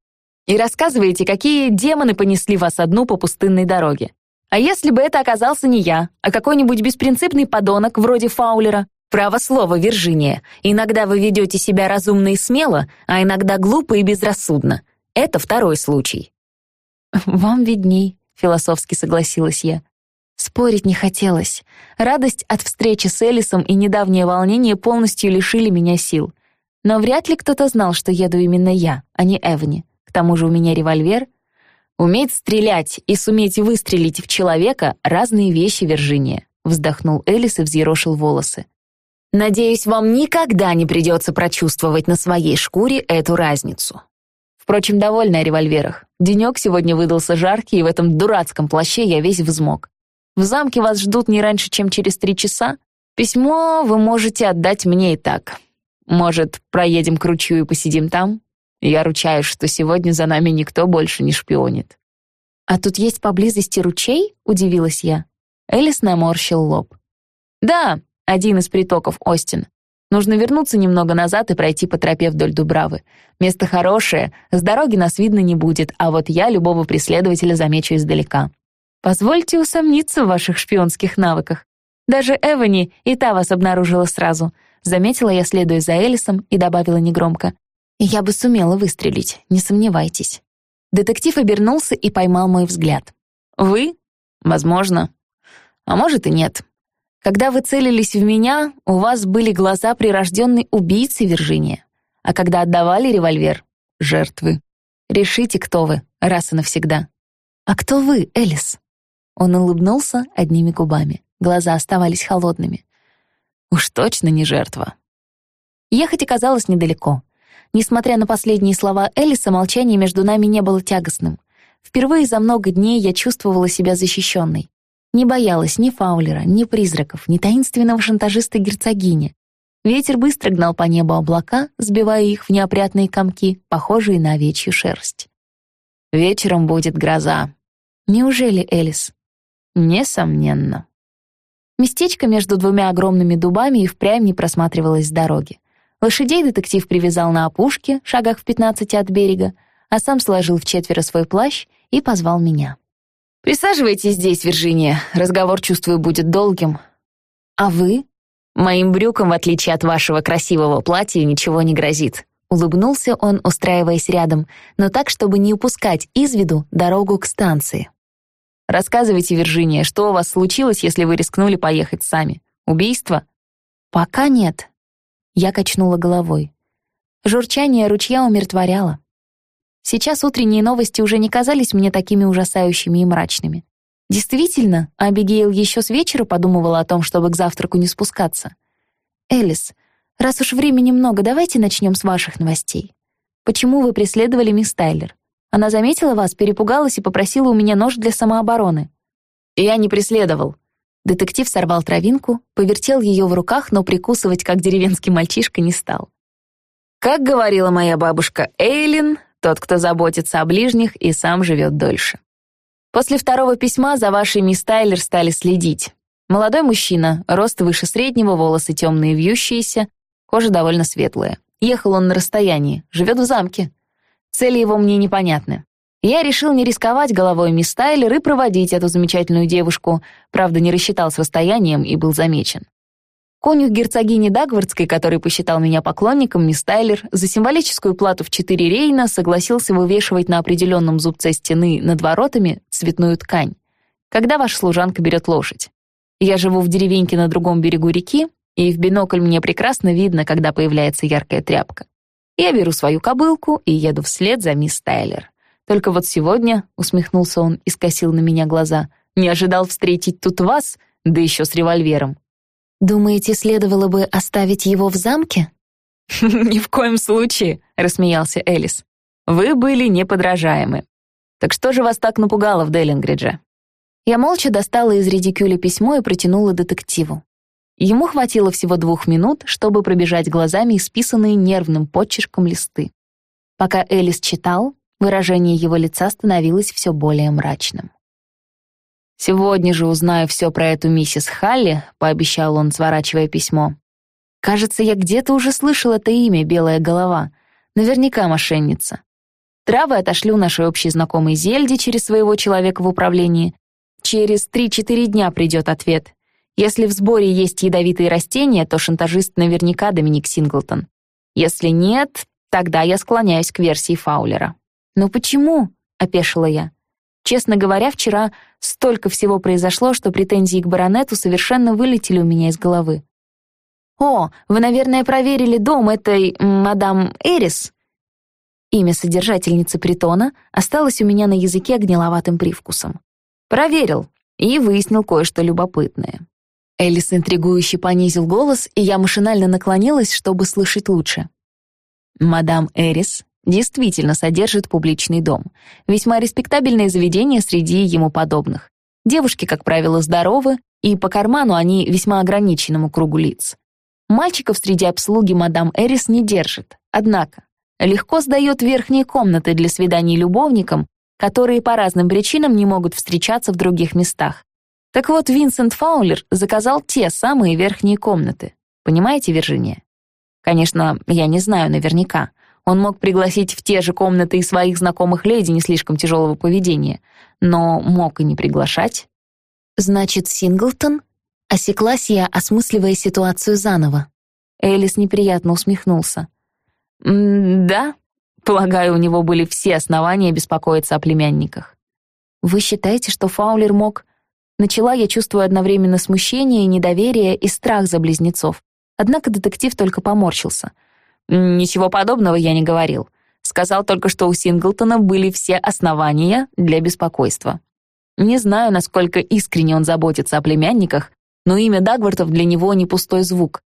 «И рассказывайте, какие демоны понесли вас одну по пустынной дороге. А если бы это оказался не я, а какой-нибудь беспринципный подонок вроде Фаулера? Право слово, Виржиния. Иногда вы ведете себя разумно и смело, а иногда глупо и безрассудно. Это второй случай». «Вам видней», — философски согласилась я. Спорить не хотелось. Радость от встречи с Элисом и недавнее волнение полностью лишили меня сил. Но вряд ли кто-то знал, что еду именно я, а не Эвни. К тому же у меня револьвер. Уметь стрелять и суметь выстрелить в человека — разные вещи, Виржиния. Вздохнул Элис и взъерошил волосы. Надеюсь, вам никогда не придется прочувствовать на своей шкуре эту разницу. Впрочем, довольна о револьверах. Денек сегодня выдался жаркий, и в этом дурацком плаще я весь взмок. В замке вас ждут не раньше, чем через три часа. Письмо вы можете отдать мне и так. Может, проедем к ручью и посидим там? Я ручаюсь, что сегодня за нами никто больше не шпионит». «А тут есть поблизости ручей?» — удивилась я. Элис наморщил лоб. «Да, один из притоков Остин. Нужно вернуться немного назад и пройти по тропе вдоль Дубравы. Место хорошее, с дороги нас видно не будет, а вот я любого преследователя замечу издалека. Позвольте усомниться в ваших шпионских навыках. Даже Эвани и та вас обнаружила сразу. Заметила я, следуя за Элисом, и добавила негромко. Я бы сумела выстрелить, не сомневайтесь. Детектив обернулся и поймал мой взгляд. «Вы? Возможно. А может и нет. Когда вы целились в меня, у вас были глаза прирожденной убийцы Виржиния. А когда отдавали револьвер — жертвы. Решите, кто вы, раз и навсегда. А кто вы, Элис?» Он улыбнулся одними губами. Глаза оставались холодными. Уж точно не жертва. Ехать оказалось недалеко. Несмотря на последние слова Элиса, молчание между нами не было тягостным. Впервые за много дней я чувствовала себя защищенной. Не боялась ни Фаулера, ни призраков, ни таинственного шантажиста герцогини. Ветер быстро гнал по небу облака, сбивая их в неопрятные комки, похожие на овечью шерсть. «Вечером будет гроза». «Неужели, Элис?» Несомненно. Местечко между двумя огромными дубами и впрямь не просматривалось с дороги. Лошадей детектив привязал на опушке, шагах в пятнадцати от берега, а сам сложил в четверо свой плащ и позвал меня. «Присаживайтесь здесь, Виржиния. Разговор, чувствую, будет долгим. А вы? Моим брюкам, в отличие от вашего красивого платья, ничего не грозит». Улыбнулся он, устраиваясь рядом, но так, чтобы не упускать из виду дорогу к станции. «Рассказывайте, Виржиния, что у вас случилось, если вы рискнули поехать сами? Убийство?» «Пока нет». Я качнула головой. Журчание ручья умиротворяло. Сейчас утренние новости уже не казались мне такими ужасающими и мрачными. Действительно, Абигейл еще с вечера подумывала о том, чтобы к завтраку не спускаться. «Элис, раз уж времени много, давайте начнем с ваших новостей. Почему вы преследовали мисс Тайлер? Она заметила вас, перепугалась и попросила у меня нож для самообороны». «Я не преследовал». Детектив сорвал травинку, повертел ее в руках, но прикусывать, как деревенский мальчишка, не стал. Как говорила моя бабушка Эйлин, тот, кто заботится о ближних и сам живет дольше. После второго письма за вашей мисс Тайлер стали следить. Молодой мужчина, рост выше среднего, волосы темные вьющиеся, кожа довольно светлая. Ехал он на расстоянии, живет в замке. Цели его мне непонятны. Я решил не рисковать головой мисс Тайлер и проводить эту замечательную девушку, правда, не рассчитал с расстоянием и был замечен. Конюх герцогини Дагвардской, который посчитал меня поклонником, мисс Тайлер, за символическую плату в четыре рейна согласился вывешивать на определенном зубце стены над воротами цветную ткань. Когда ваша служанка берет лошадь? Я живу в деревеньке на другом берегу реки, и в бинокль мне прекрасно видно, когда появляется яркая тряпка. Я беру свою кобылку и еду вслед за мисс Тайлер. Только вот сегодня, — усмехнулся он и скосил на меня глаза, — не ожидал встретить тут вас, да еще с револьвером. «Думаете, следовало бы оставить его в замке?» «Ни в коем случае», — рассмеялся Элис. «Вы были неподражаемы. Так что же вас так напугало в Деллингридже?» Я молча достала из редикюля письмо и протянула детективу. Ему хватило всего двух минут, чтобы пробежать глазами исписанные нервным подчерком листы. Пока Элис читал, выражение его лица становилось все более мрачным. «Сегодня же узнаю все про эту миссис Халли», — пообещал он, сворачивая письмо. «Кажется, я где-то уже слышал это имя, Белая голова. Наверняка мошенница. Травы отошлю нашей общей знакомой Зельде через своего человека в управлении. Через три-четыре дня придет ответ. Если в сборе есть ядовитые растения, то шантажист наверняка Доминик Синглтон. Если нет, тогда я склоняюсь к версии Фаулера». «Но почему?» — опешила я. Честно говоря, вчера столько всего произошло, что претензии к баронету совершенно вылетели у меня из головы. «О, вы, наверное, проверили дом этой мадам Эрис?» Имя содержательницы притона осталось у меня на языке гниловатым привкусом. «Проверил и выяснил кое-что любопытное». Элис интригующе понизил голос, и я машинально наклонилась, чтобы слышать лучше. Мадам Эрис действительно содержит публичный дом. Весьма респектабельное заведение среди ему подобных. Девушки, как правило, здоровы, и по карману они весьма ограниченному кругу лиц. Мальчиков среди обслуги мадам Эрис не держит, однако легко сдает верхние комнаты для свиданий любовникам, которые по разным причинам не могут встречаться в других местах. Так вот, Винсент Фаулер заказал те самые верхние комнаты. Понимаете, Виржиния? Конечно, я не знаю наверняка, он мог пригласить в те же комнаты и своих знакомых леди не слишком тяжелого поведения, но мог и не приглашать. «Значит, Синглтон?» Осеклась я, осмысливая ситуацию заново. Элис неприятно усмехнулся. «Да, полагаю, у него были все основания беспокоиться о племянниках». «Вы считаете, что Фаулер мог...» Начала я, чувствуя одновременно смущение, недоверие и страх за близнецов. Однако детектив только поморщился — Ничего подобного я не говорил. Сказал только, что у Синглтона были все основания для беспокойства. Не знаю, насколько искренне он заботится о племянниках, но имя Дагвартов для него не пустой звук.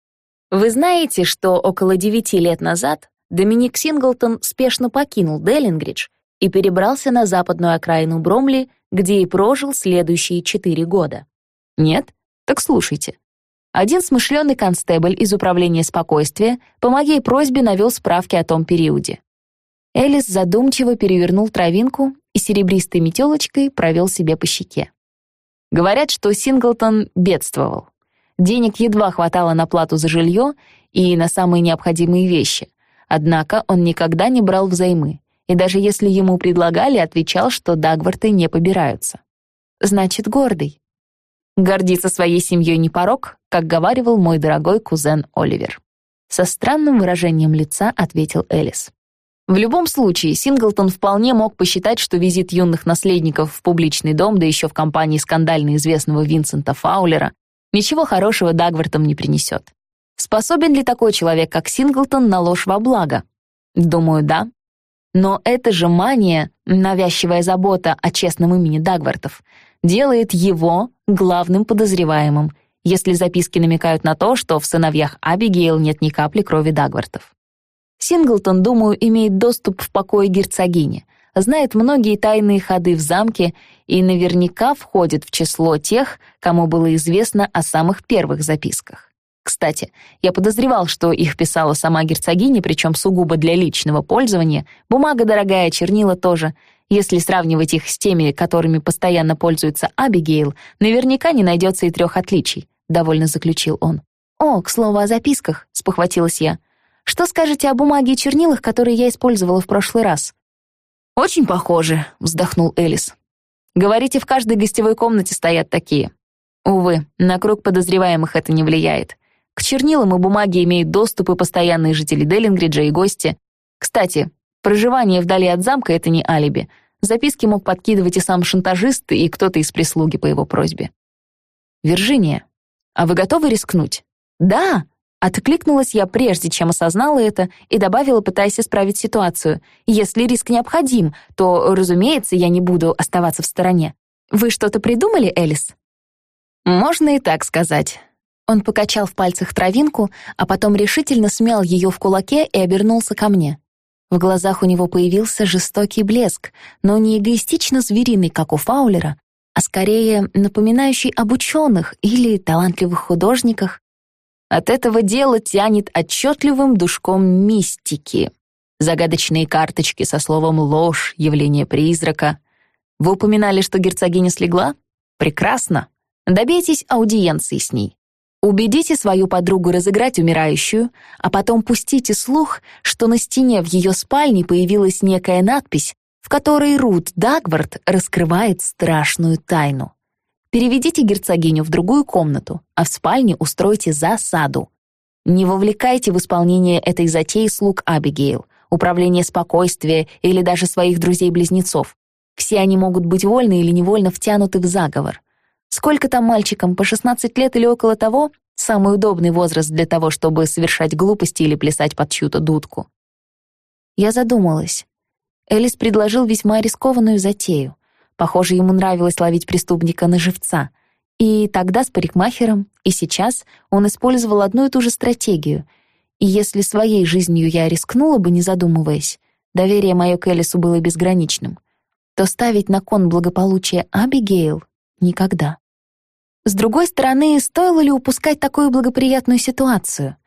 Вы знаете, что около девяти лет назад Доминик Синглтон спешно покинул Деллингридж и перебрался на западную окраину Бромли, где и прожил следующие четыре года? Нет? Так слушайте. Один смышленый констебль из управления спокойствия по моей просьбе навел справки о том периоде. Элис задумчиво перевернул травинку и серебристой метелочкой провел себе по щеке. Говорят, что Синглтон бедствовал. Денег едва хватало на плату за жилье и на самые необходимые вещи. Однако он никогда не брал взаймы, и даже если ему предлагали, отвечал, что Дагварты не побираются. значит, гордый. Гордиться своей семьей не порог, как говаривал мой дорогой кузен Оливер. Со странным выражением лица ответил Элис. В любом случае, Синглтон вполне мог посчитать, что визит юных наследников в публичный дом, да еще в компании скандально известного Винсента Фаулера, ничего хорошего Дагвартам не принесет. Способен ли такой человек, как Синглтон, на ложь во благо? Думаю, да. Но эта же мания, навязчивая забота о честном имени Дагвартов, делает его главным подозреваемым, если записки намекают на то, что в сыновьях Абигейл нет ни капли крови Дагвартов. Синглтон, думаю, имеет доступ в покое герцогини, знает многие тайные ходы в замке и наверняка входит в число тех, кому было известно о самых первых записках. Кстати, я подозревал, что их писала сама герцогиня, причем сугубо для личного пользования, бумага дорогая, чернила тоже. Если сравнивать их с теми, которыми постоянно пользуется Абигейл, наверняка не найдется и трех отличий, довольно заключил он. «О, к слову о записках», — спохватилась я. «Что скажете о бумаге и чернилах, которые я использовала в прошлый раз?» «Очень похоже», — вздохнул Элис. «Говорите, в каждой гостевой комнате стоят такие. Увы, на круг подозреваемых это не влияет. К чернилам и бумаге имеют доступ и постоянные жители Деллингриджа и гости. Кстати, проживание вдали от замка — это не алиби. Записки мог подкидывать и сам шантажист, и кто-то из прислуги по его просьбе. «Виржиния, а вы готовы рискнуть?» «Да!» Откликнулась я прежде, чем осознала это, и добавила, пытаясь исправить ситуацию. «Если риск необходим, то, разумеется, я не буду оставаться в стороне. Вы что-то придумали, Элис?» «Можно и так сказать. Он покачал в пальцах травинку, а потом решительно смял ее в кулаке и обернулся ко мне. В глазах у него появился жестокий блеск, но не эгоистично звериный, как у Фаулера, а скорее напоминающий об ученых или талантливых художниках. От этого дела тянет отчетливым душком мистики. Загадочные карточки со словом «ложь», «явление призрака». Вы упоминали, что герцогиня слегла? Прекрасно. Добейтесь аудиенции с ней. Убедите свою подругу разыграть умирающую, а потом пустите слух, что на стене в ее спальне появилась некая надпись, в которой Рут Дагвард раскрывает страшную тайну. Переведите герцогиню в другую комнату, а в спальне устройте засаду. Не вовлекайте в исполнение этой затеи слуг Абигейл, управление спокойствия или даже своих друзей-близнецов. Все они могут быть вольно или невольно втянуты в заговор. Сколько там мальчикам, по 16 лет или около того? Самый удобный возраст для того, чтобы совершать глупости или плясать под чью-то дудку. Я задумалась. Элис предложил весьма рискованную затею. Похоже, ему нравилось ловить преступника на живца. И тогда с парикмахером, и сейчас он использовал одну и ту же стратегию. И если своей жизнью я рискнула бы, не задумываясь, доверие мое к Элису было безграничным, то ставить на кон благополучие Абигейл — никогда. С другой стороны, стоило ли упускать такую благоприятную ситуацию?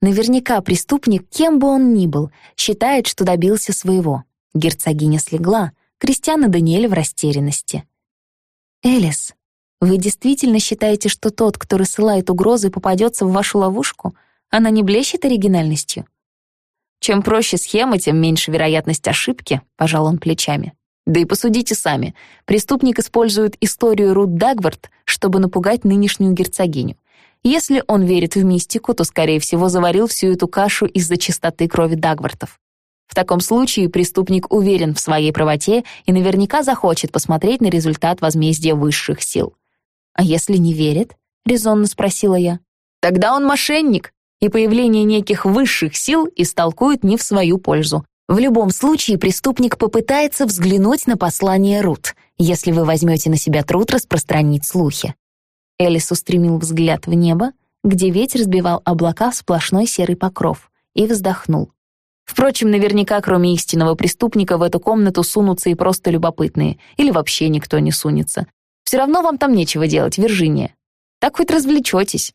Наверняка преступник, кем бы он ни был, считает, что добился своего. Герцогиня слегла, Кристиан Даниэль в растерянности. «Элис, вы действительно считаете, что тот, кто рассылает угрозы, попадется в вашу ловушку? Она не блещет оригинальностью?» «Чем проще схема, тем меньше вероятность ошибки», — пожал он плечами. Да и посудите сами. Преступник использует историю Рут Дагвард, чтобы напугать нынешнюю герцогиню. Если он верит в мистику, то, скорее всего, заварил всю эту кашу из-за чистоты крови Дагвартов. В таком случае преступник уверен в своей правоте и наверняка захочет посмотреть на результат возмездия высших сил. «А если не верит?» — резонно спросила я. «Тогда он мошенник, и появление неких высших сил истолкует не в свою пользу. В любом случае преступник попытается взглянуть на послание Рут, если вы возьмете на себя труд распространить слухи. Элис устремил взгляд в небо, где ветер сбивал облака в сплошной серый покров, и вздохнул. Впрочем, наверняка, кроме истинного преступника, в эту комнату сунутся и просто любопытные, или вообще никто не сунется. Все равно вам там нечего делать, Виржиния. Так хоть развлечетесь.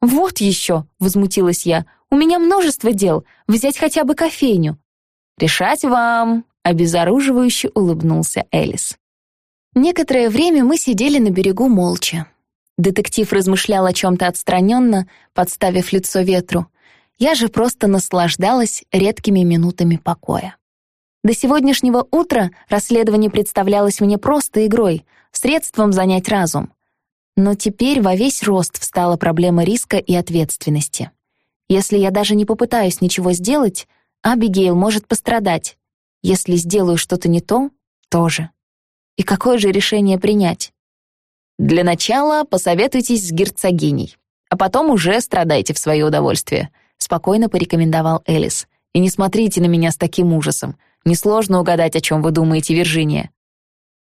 «Вот еще!» — возмутилась я. «У меня множество дел. Взять хотя бы кофейню. «Решать вам!» — обезоруживающе улыбнулся Элис. Некоторое время мы сидели на берегу молча. Детектив размышлял о чем-то отстраненно, подставив лицо ветру. Я же просто наслаждалась редкими минутами покоя. До сегодняшнего утра расследование представлялось мне просто игрой, средством занять разум. Но теперь во весь рост встала проблема риска и ответственности. Если я даже не попытаюсь ничего сделать, Абигейл может пострадать. Если сделаю что-то не то, тоже. И какое же решение принять? Для начала посоветуйтесь с герцогиней, а потом уже страдайте в свое удовольствие, спокойно порекомендовал Элис. И не смотрите на меня с таким ужасом. Несложно угадать, о чем вы думаете, Виржиния.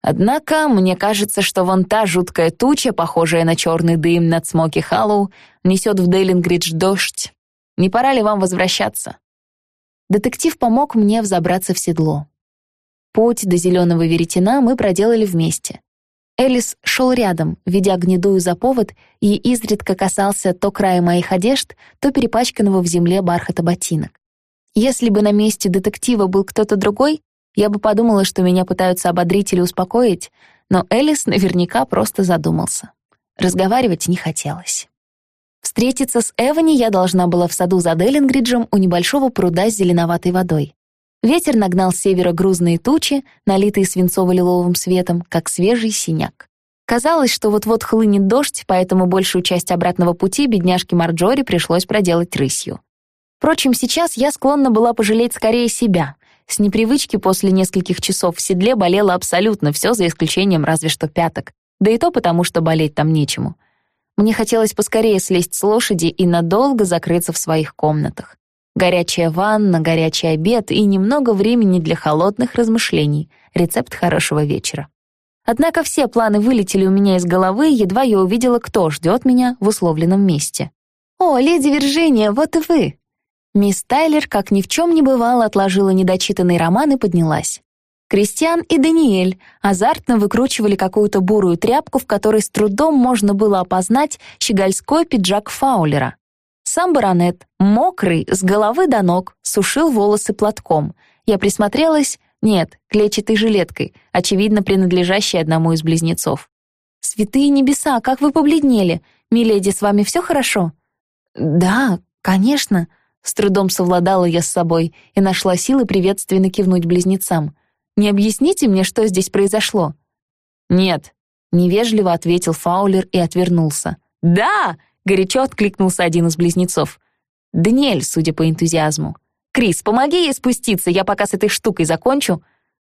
Однако, мне кажется, что вон та жуткая туча, похожая на черный дым над Смоки Халлоу, несет в Дейлингридж дождь. Не пора ли вам возвращаться? Детектив помог мне взобраться в седло. Путь до зеленого веретена мы проделали вместе. Элис шел рядом, ведя гнедую за повод, и изредка касался то края моих одежд, то перепачканного в земле бархата ботинок. Если бы на месте детектива был кто-то другой, я бы подумала, что меня пытаются ободрить или успокоить, но Элис наверняка просто задумался. Разговаривать не хотелось. Встретиться с Эвани я должна была в саду за Деллингриджем у небольшого пруда с зеленоватой водой. Ветер нагнал с севера грузные тучи, налитые свинцово-лиловым светом, как свежий синяк. Казалось, что вот-вот хлынет дождь, поэтому большую часть обратного пути бедняжке Марджори пришлось проделать рысью. Впрочем, сейчас я склонна была пожалеть скорее себя. С непривычки после нескольких часов в седле болело абсолютно все, за исключением разве что пяток. Да и то потому, что болеть там нечему. Мне хотелось поскорее слезть с лошади и надолго закрыться в своих комнатах. Горячая ванна, горячий обед и немного времени для холодных размышлений. Рецепт хорошего вечера. Однако все планы вылетели у меня из головы, едва я увидела, кто ждет меня в условленном месте. «О, леди Виржиния, вот и вы!» Мисс Тайлер, как ни в чем не бывало, отложила недочитанный роман и поднялась. Кристиан и Даниэль азартно выкручивали какую-то бурую тряпку, в которой с трудом можно было опознать щегольской пиджак Фаулера. Сам баронет, мокрый, с головы до ног, сушил волосы платком. Я присмотрелась, нет, клетчатой жилеткой, очевидно, принадлежащей одному из близнецов. «Святые небеса, как вы побледнели! Миледи, с вами все хорошо?» «Да, конечно», с трудом совладала я с собой и нашла силы приветственно кивнуть близнецам. «Не объясните мне, что здесь произошло?» «Нет», — невежливо ответил Фаулер и отвернулся. «Да!» — горячо откликнулся один из близнецов. «Даниэль, судя по энтузиазму. Крис, помоги ей спуститься, я пока с этой штукой закончу».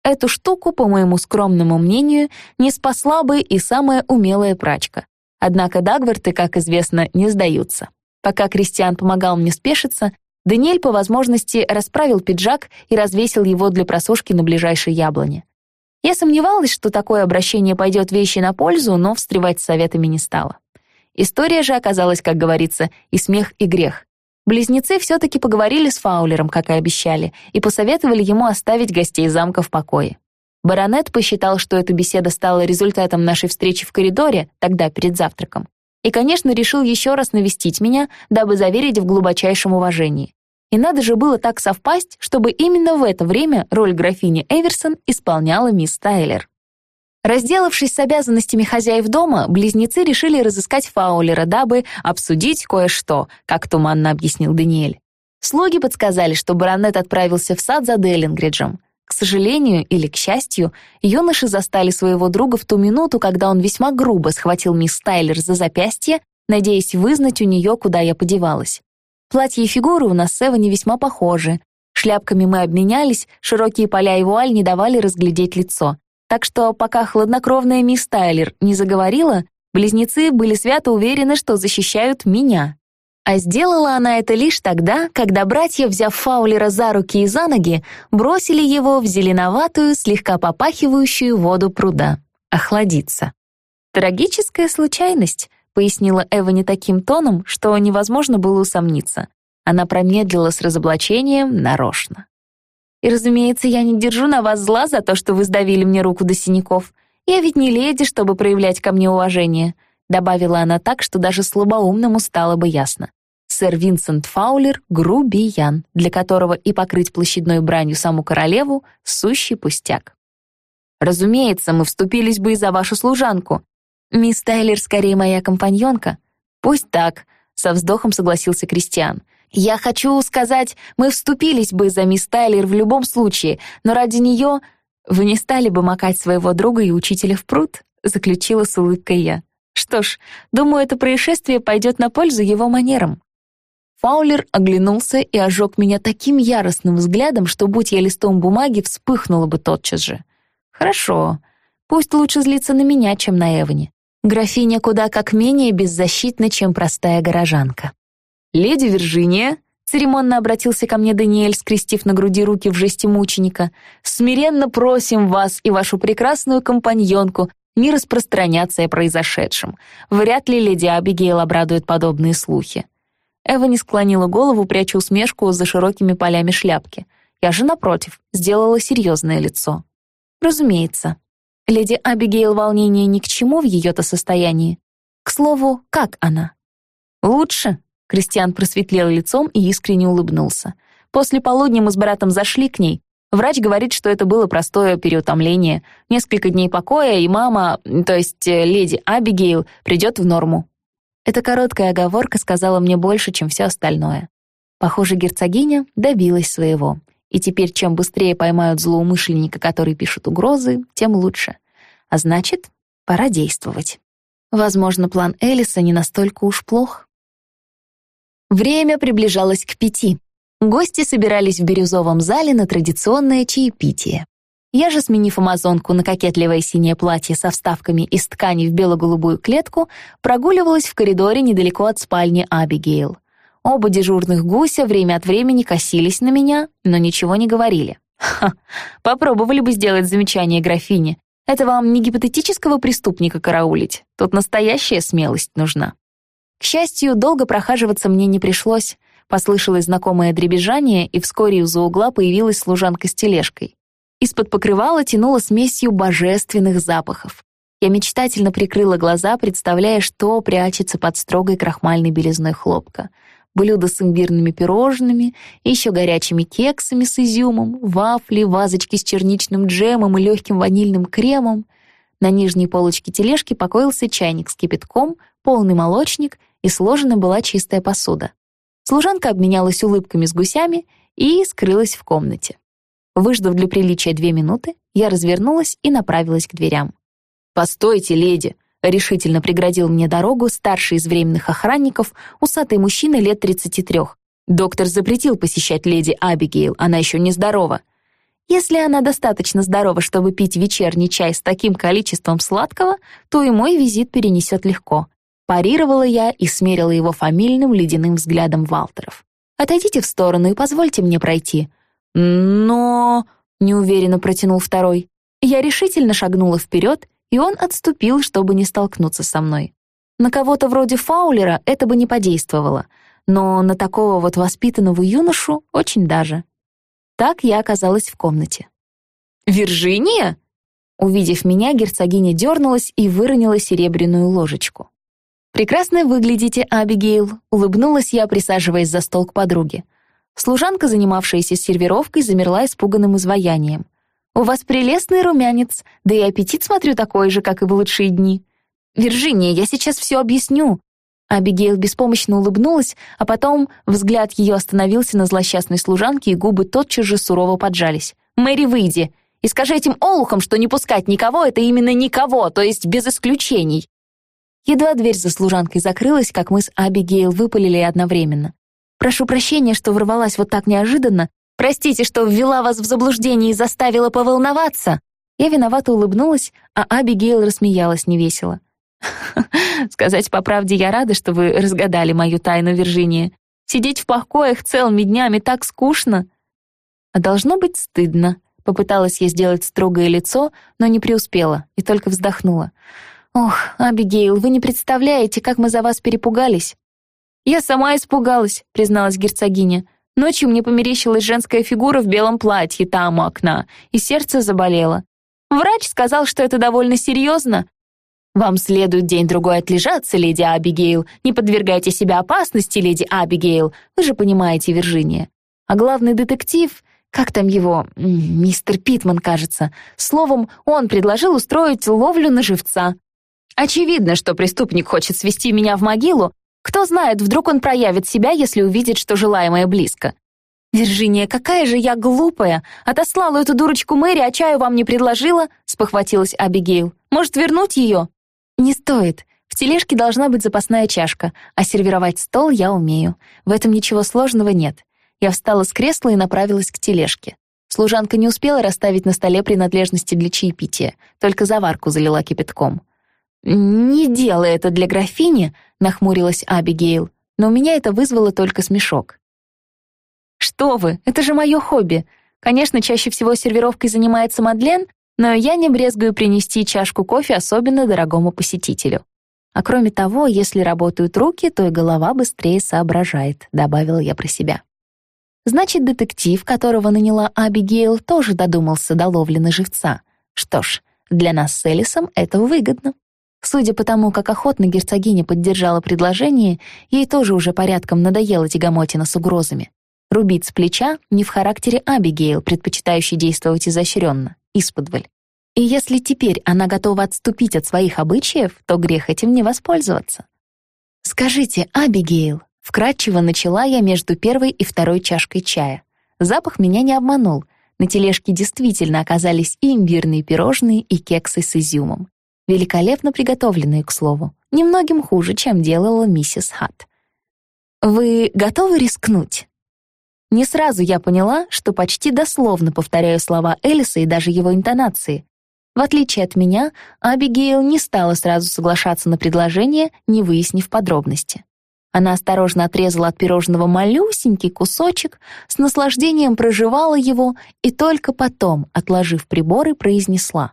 Эту штуку, по моему скромному мнению, не спасла бы и самая умелая прачка. Однако Дагварты, как известно, не сдаются. Пока Кристиан помогал мне спешиться, Даниэль по возможности расправил пиджак и развесил его для просушки на ближайшей яблоне. Я сомневалась, что такое обращение пойдет вещи на пользу, но встревать с советами не стала. История же оказалась, как говорится, и смех, и грех. Близнецы все-таки поговорили с Фаулером, как и обещали, и посоветовали ему оставить гостей замка в покое. Баронет посчитал, что эта беседа стала результатом нашей встречи в коридоре, тогда перед завтраком, и, конечно, решил еще раз навестить меня, дабы заверить в глубочайшем уважении. И надо же было так совпасть, чтобы именно в это время роль графини Эверсон исполняла мисс Тайлер. Разделавшись с обязанностями хозяев дома, близнецы решили разыскать Фаулера, дабы обсудить кое-что, как туманно объяснил Даниэль. Слуги подсказали, что баронет отправился в сад за Деллингриджем. К сожалению или к счастью, юноши застали своего друга в ту минуту, когда он весьма грубо схватил мисс Тайлер за запястье, надеясь вызнать у нее, куда я подевалась. Платье и фигуры у нас с Эвани весьма похожи. Шляпками мы обменялись, широкие поля и вуаль не давали разглядеть лицо. Так что пока хладнокровная мисс Тайлер не заговорила, близнецы были свято уверены, что защищают меня. А сделала она это лишь тогда, когда братья, взяв Фаулера за руки и за ноги, бросили его в зеленоватую, слегка попахивающую воду пруда. Охладиться. «Трагическая случайность», — пояснила Эвани таким тоном, что невозможно было усомниться. Она промедлила с разоблачением нарочно. «И, разумеется, я не держу на вас зла за то, что вы сдавили мне руку до синяков. Я ведь не леди, чтобы проявлять ко мне уважение», — добавила она так, что даже слабоумному стало бы ясно. Сэр Винсент Фаулер — грубиян, для которого и покрыть площадной бранью саму королеву — сущий пустяк. «Разумеется, мы вступились бы и за вашу служанку. Мисс Тайлер скорее моя компаньонка. Пусть так», — со вздохом согласился Кристиан. Я хочу сказать, мы вступились бы за мисс Тайлер в любом случае, но ради нее вы не стали бы макать своего друга и учителя в пруд, заключила с улыбкой я. Что ж, думаю, это происшествие пойдет на пользу его манерам. Фаулер оглянулся и ожег меня таким яростным взглядом, что, будь я листом бумаги, вспыхнуло бы тотчас же. Хорошо, пусть лучше злиться на меня, чем на Эвани. Графиня куда как менее беззащитна, чем простая горожанка. «Леди Виржиния», — церемонно обратился ко мне Даниэль, скрестив на груди руки в жесте мученика, «смиренно просим вас и вашу прекрасную компаньонку не распространяться о произошедшем. Вряд ли леди Абигейл обрадует подобные слухи». Эва не склонила голову, пряча усмешку за широкими полями шляпки. Я же, напротив, сделала серьезное лицо. Разумеется. Леди Абигейл волнение ни к чему в ее-то состоянии. К слову, как она? Лучше, Кристиан просветлел лицом и искренне улыбнулся. После полудня мы с братом зашли к ней. Врач говорит, что это было простое переутомление. Несколько дней покоя, и мама, то есть э, леди Абигейл, придет в норму. Эта короткая оговорка сказала мне больше, чем все остальное. Похоже, герцогиня добилась своего. И теперь, чем быстрее поймают злоумышленника, который пишет угрозы, тем лучше. А значит, пора действовать. Возможно, план Элиса не настолько уж плох. Время приближалось к пяти. Гости собирались в бирюзовом зале на традиционное чаепитие. Я же, сменив амазонку на кокетливое синее платье со вставками из ткани в бело-голубую клетку, прогуливалась в коридоре недалеко от спальни Абигейл. Оба дежурных гуся время от времени косились на меня, но ничего не говорили. Ха, попробовали бы сделать замечание графине. Это вам не гипотетического преступника караулить. Тут настоящая смелость нужна. К счастью, долго прохаживаться мне не пришлось. Послышалось знакомое дребезжание, и вскоре из-за угла появилась служанка с тележкой. Из-под покрывала тянуло смесью божественных запахов. Я мечтательно прикрыла глаза, представляя, что прячется под строгой крахмальной белизной хлопка. Блюда с имбирными пирожными, еще горячими кексами с изюмом, вафли, вазочки с черничным джемом и легким ванильным кремом. На нижней полочке тележки покоился чайник с кипятком, полный молочник и сложена была чистая посуда. Служанка обменялась улыбками с гусями и скрылась в комнате. Выждав для приличия две минуты, я развернулась и направилась к дверям. «Постойте, леди!» — решительно преградил мне дорогу старший из временных охранников, усатый мужчина лет 33. Доктор запретил посещать леди Абигейл, она еще не здорова. Если она достаточно здорова, чтобы пить вечерний чай с таким количеством сладкого, то и мой визит перенесет легко. Парировала я и смерила его фамильным ледяным взглядом Валтеров. «Отойдите в сторону и позвольте мне пройти». «Но...» — неуверенно протянул второй. Я решительно шагнула вперед, и он отступил, чтобы не столкнуться со мной. На кого-то вроде Фаулера это бы не подействовало, но на такого вот воспитанного юношу очень даже. Так я оказалась в комнате. «Виржиния?» Увидев меня, герцогиня дернулась и выронила серебряную ложечку. «Прекрасно выглядите, Абигейл», — улыбнулась я, присаживаясь за стол к подруге. Служанка, занимавшаяся сервировкой, замерла испуганным изваянием. «У вас прелестный румянец, да и аппетит, смотрю, такой же, как и в лучшие дни. Виржиния, я сейчас все объясню». Абигейл беспомощно улыбнулась, а потом взгляд ее остановился на злосчастной служанке, и губы тотчас же сурово поджались. «Мэри, выйди! И скажи этим олухам, что не пускать никого — это именно никого, то есть без исключений!» Едва дверь за служанкой закрылась, как мы с Абигейл выпалили одновременно. «Прошу прощения, что ворвалась вот так неожиданно. Простите, что ввела вас в заблуждение и заставила поволноваться». Я виновато улыбнулась, а Абигейл рассмеялась невесело. «Сказать по правде, я рада, что вы разгадали мою тайну, Виржиния. Сидеть в покоях целыми днями так скучно». «А должно быть стыдно», — попыталась я сделать строгое лицо, но не преуспела и только вздохнула. «Ох, Абигейл, вы не представляете, как мы за вас перепугались». «Я сама испугалась», — призналась герцогиня. «Ночью мне померещилась женская фигура в белом платье там у окна, и сердце заболело. Врач сказал, что это довольно серьезно. Вам следует день-другой отлежаться, леди Абигейл. Не подвергайте себя опасности, леди Абигейл. Вы же понимаете, Виржиния. А главный детектив, как там его, мистер Питман, кажется, словом, он предложил устроить ловлю на живца. Очевидно, что преступник хочет свести меня в могилу. Кто знает, вдруг он проявит себя, если увидит, что желаемое близко. «Виржиния, какая же я глупая! Отослала эту дурочку Мэри, а чаю вам не предложила?» — спохватилась Абигейл. «Может, вернуть ее?» «Не стоит. В тележке должна быть запасная чашка, а сервировать стол я умею. В этом ничего сложного нет». Я встала с кресла и направилась к тележке. Служанка не успела расставить на столе принадлежности для чаепития, только заварку залила кипятком. «Не делай это для графини», — нахмурилась Абигейл, но у меня это вызвало только смешок. «Что вы, это же мое хобби. Конечно, чаще всего сервировкой занимается Мадлен, но я не брезгую принести чашку кофе особенно дорогому посетителю. А кроме того, если работают руки, то и голова быстрее соображает», — добавила я про себя. Значит, детектив, которого наняла Абигейл, тоже додумался до ловли на живца. Что ж, для нас с Элисом это выгодно. Судя по тому, как охотно герцогиня поддержала предложение, ей тоже уже порядком надоело тягомотина с угрозами. Рубить с плеча не в характере Абигейл, предпочитающей действовать изощренно, исподволь. И если теперь она готова отступить от своих обычаев, то грех этим не воспользоваться. «Скажите, Абигейл», — вкратчиво начала я между первой и второй чашкой чая. Запах меня не обманул. На тележке действительно оказались и имбирные пирожные, и кексы с изюмом. Великолепно приготовленные, к слову. Немногим хуже, чем делала миссис Хат. «Вы готовы рискнуть?» Не сразу я поняла, что почти дословно повторяю слова Элиса и даже его интонации. В отличие от меня, Абигейл не стала сразу соглашаться на предложение, не выяснив подробности. Она осторожно отрезала от пирожного малюсенький кусочек, с наслаждением проживала его и только потом, отложив приборы, произнесла.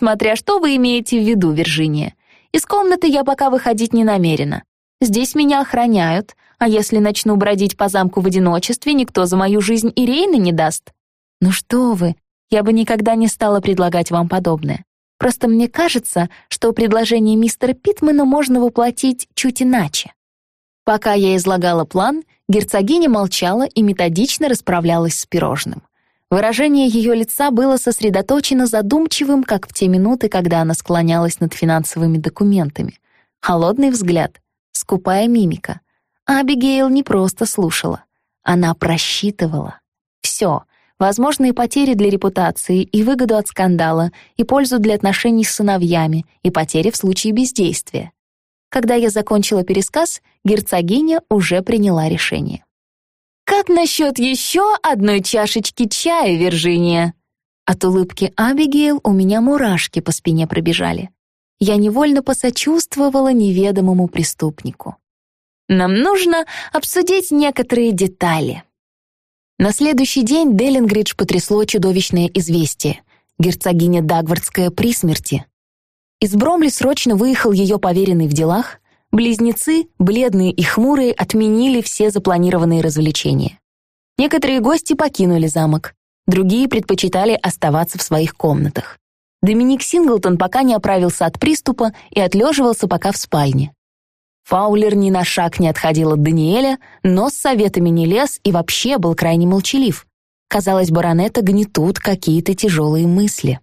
«Смотря что вы имеете в виду, Виржиния. Из комнаты я пока выходить не намерена. Здесь меня охраняют, а если начну бродить по замку в одиночестве, никто за мою жизнь и Рейна не даст. Ну что вы, я бы никогда не стала предлагать вам подобное. Просто мне кажется, что предложение мистера Питмана можно воплотить чуть иначе. Пока я излагала план, герцогиня молчала и методично расправлялась с пирожным. Выражение ее лица было сосредоточено задумчивым, как в те минуты, когда она склонялась над финансовыми документами. Холодный взгляд, скупая мимика — Абигейл не просто слушала. Она просчитывала. Все. Возможные потери для репутации и выгоду от скандала, и пользу для отношений с сыновьями, и потери в случае бездействия. Когда я закончила пересказ, герцогиня уже приняла решение. «Как насчет еще одной чашечки чая, Виржиния?» От улыбки Абигейл у меня мурашки по спине пробежали. Я невольно посочувствовала неведомому преступнику. Нам нужно обсудить некоторые детали». На следующий день Деллингридж потрясло чудовищное известие. Герцогиня Дагвардская при смерти. Из Бромли срочно выехал ее поверенный в делах. Близнецы, бледные и хмурые, отменили все запланированные развлечения. Некоторые гости покинули замок, другие предпочитали оставаться в своих комнатах. Доминик Синглтон пока не оправился от приступа и отлеживался пока в спальне. Фаулер ни на шаг не отходил от Даниэля, но с советами не лез и вообще был крайне молчалив. Казалось, баронета гнетут какие-то тяжелые мысли.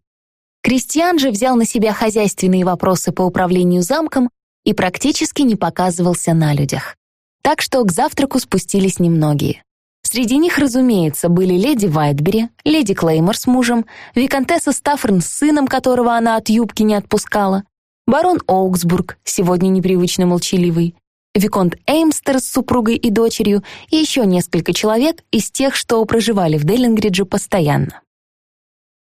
Кристиан же взял на себя хозяйственные вопросы по управлению замком и практически не показывался на людях. Так что к завтраку спустились немногие. Среди них, разумеется, были леди Вайтбери, леди Клеймор с мужем, виконтесса Стафферн с сыном, которого она от юбки не отпускала, барон Оуксбург, сегодня непривычно молчаливый, Виконт Эймстер с супругой и дочерью и еще несколько человек из тех, что проживали в Деллингридже постоянно.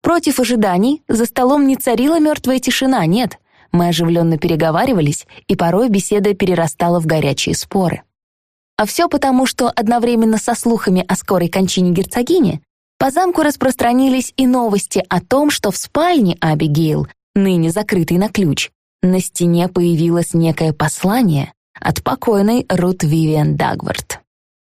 Против ожиданий за столом не царила мертвая тишина, нет. Мы оживленно переговаривались, и порой беседа перерастала в горячие споры. А все потому, что одновременно со слухами о скорой кончине герцогини по замку распространились и новости о том, что в спальне Абигейл, ныне закрытой на ключ, на стене появилось некое послание от покойной Рут Вивиан Дагвард.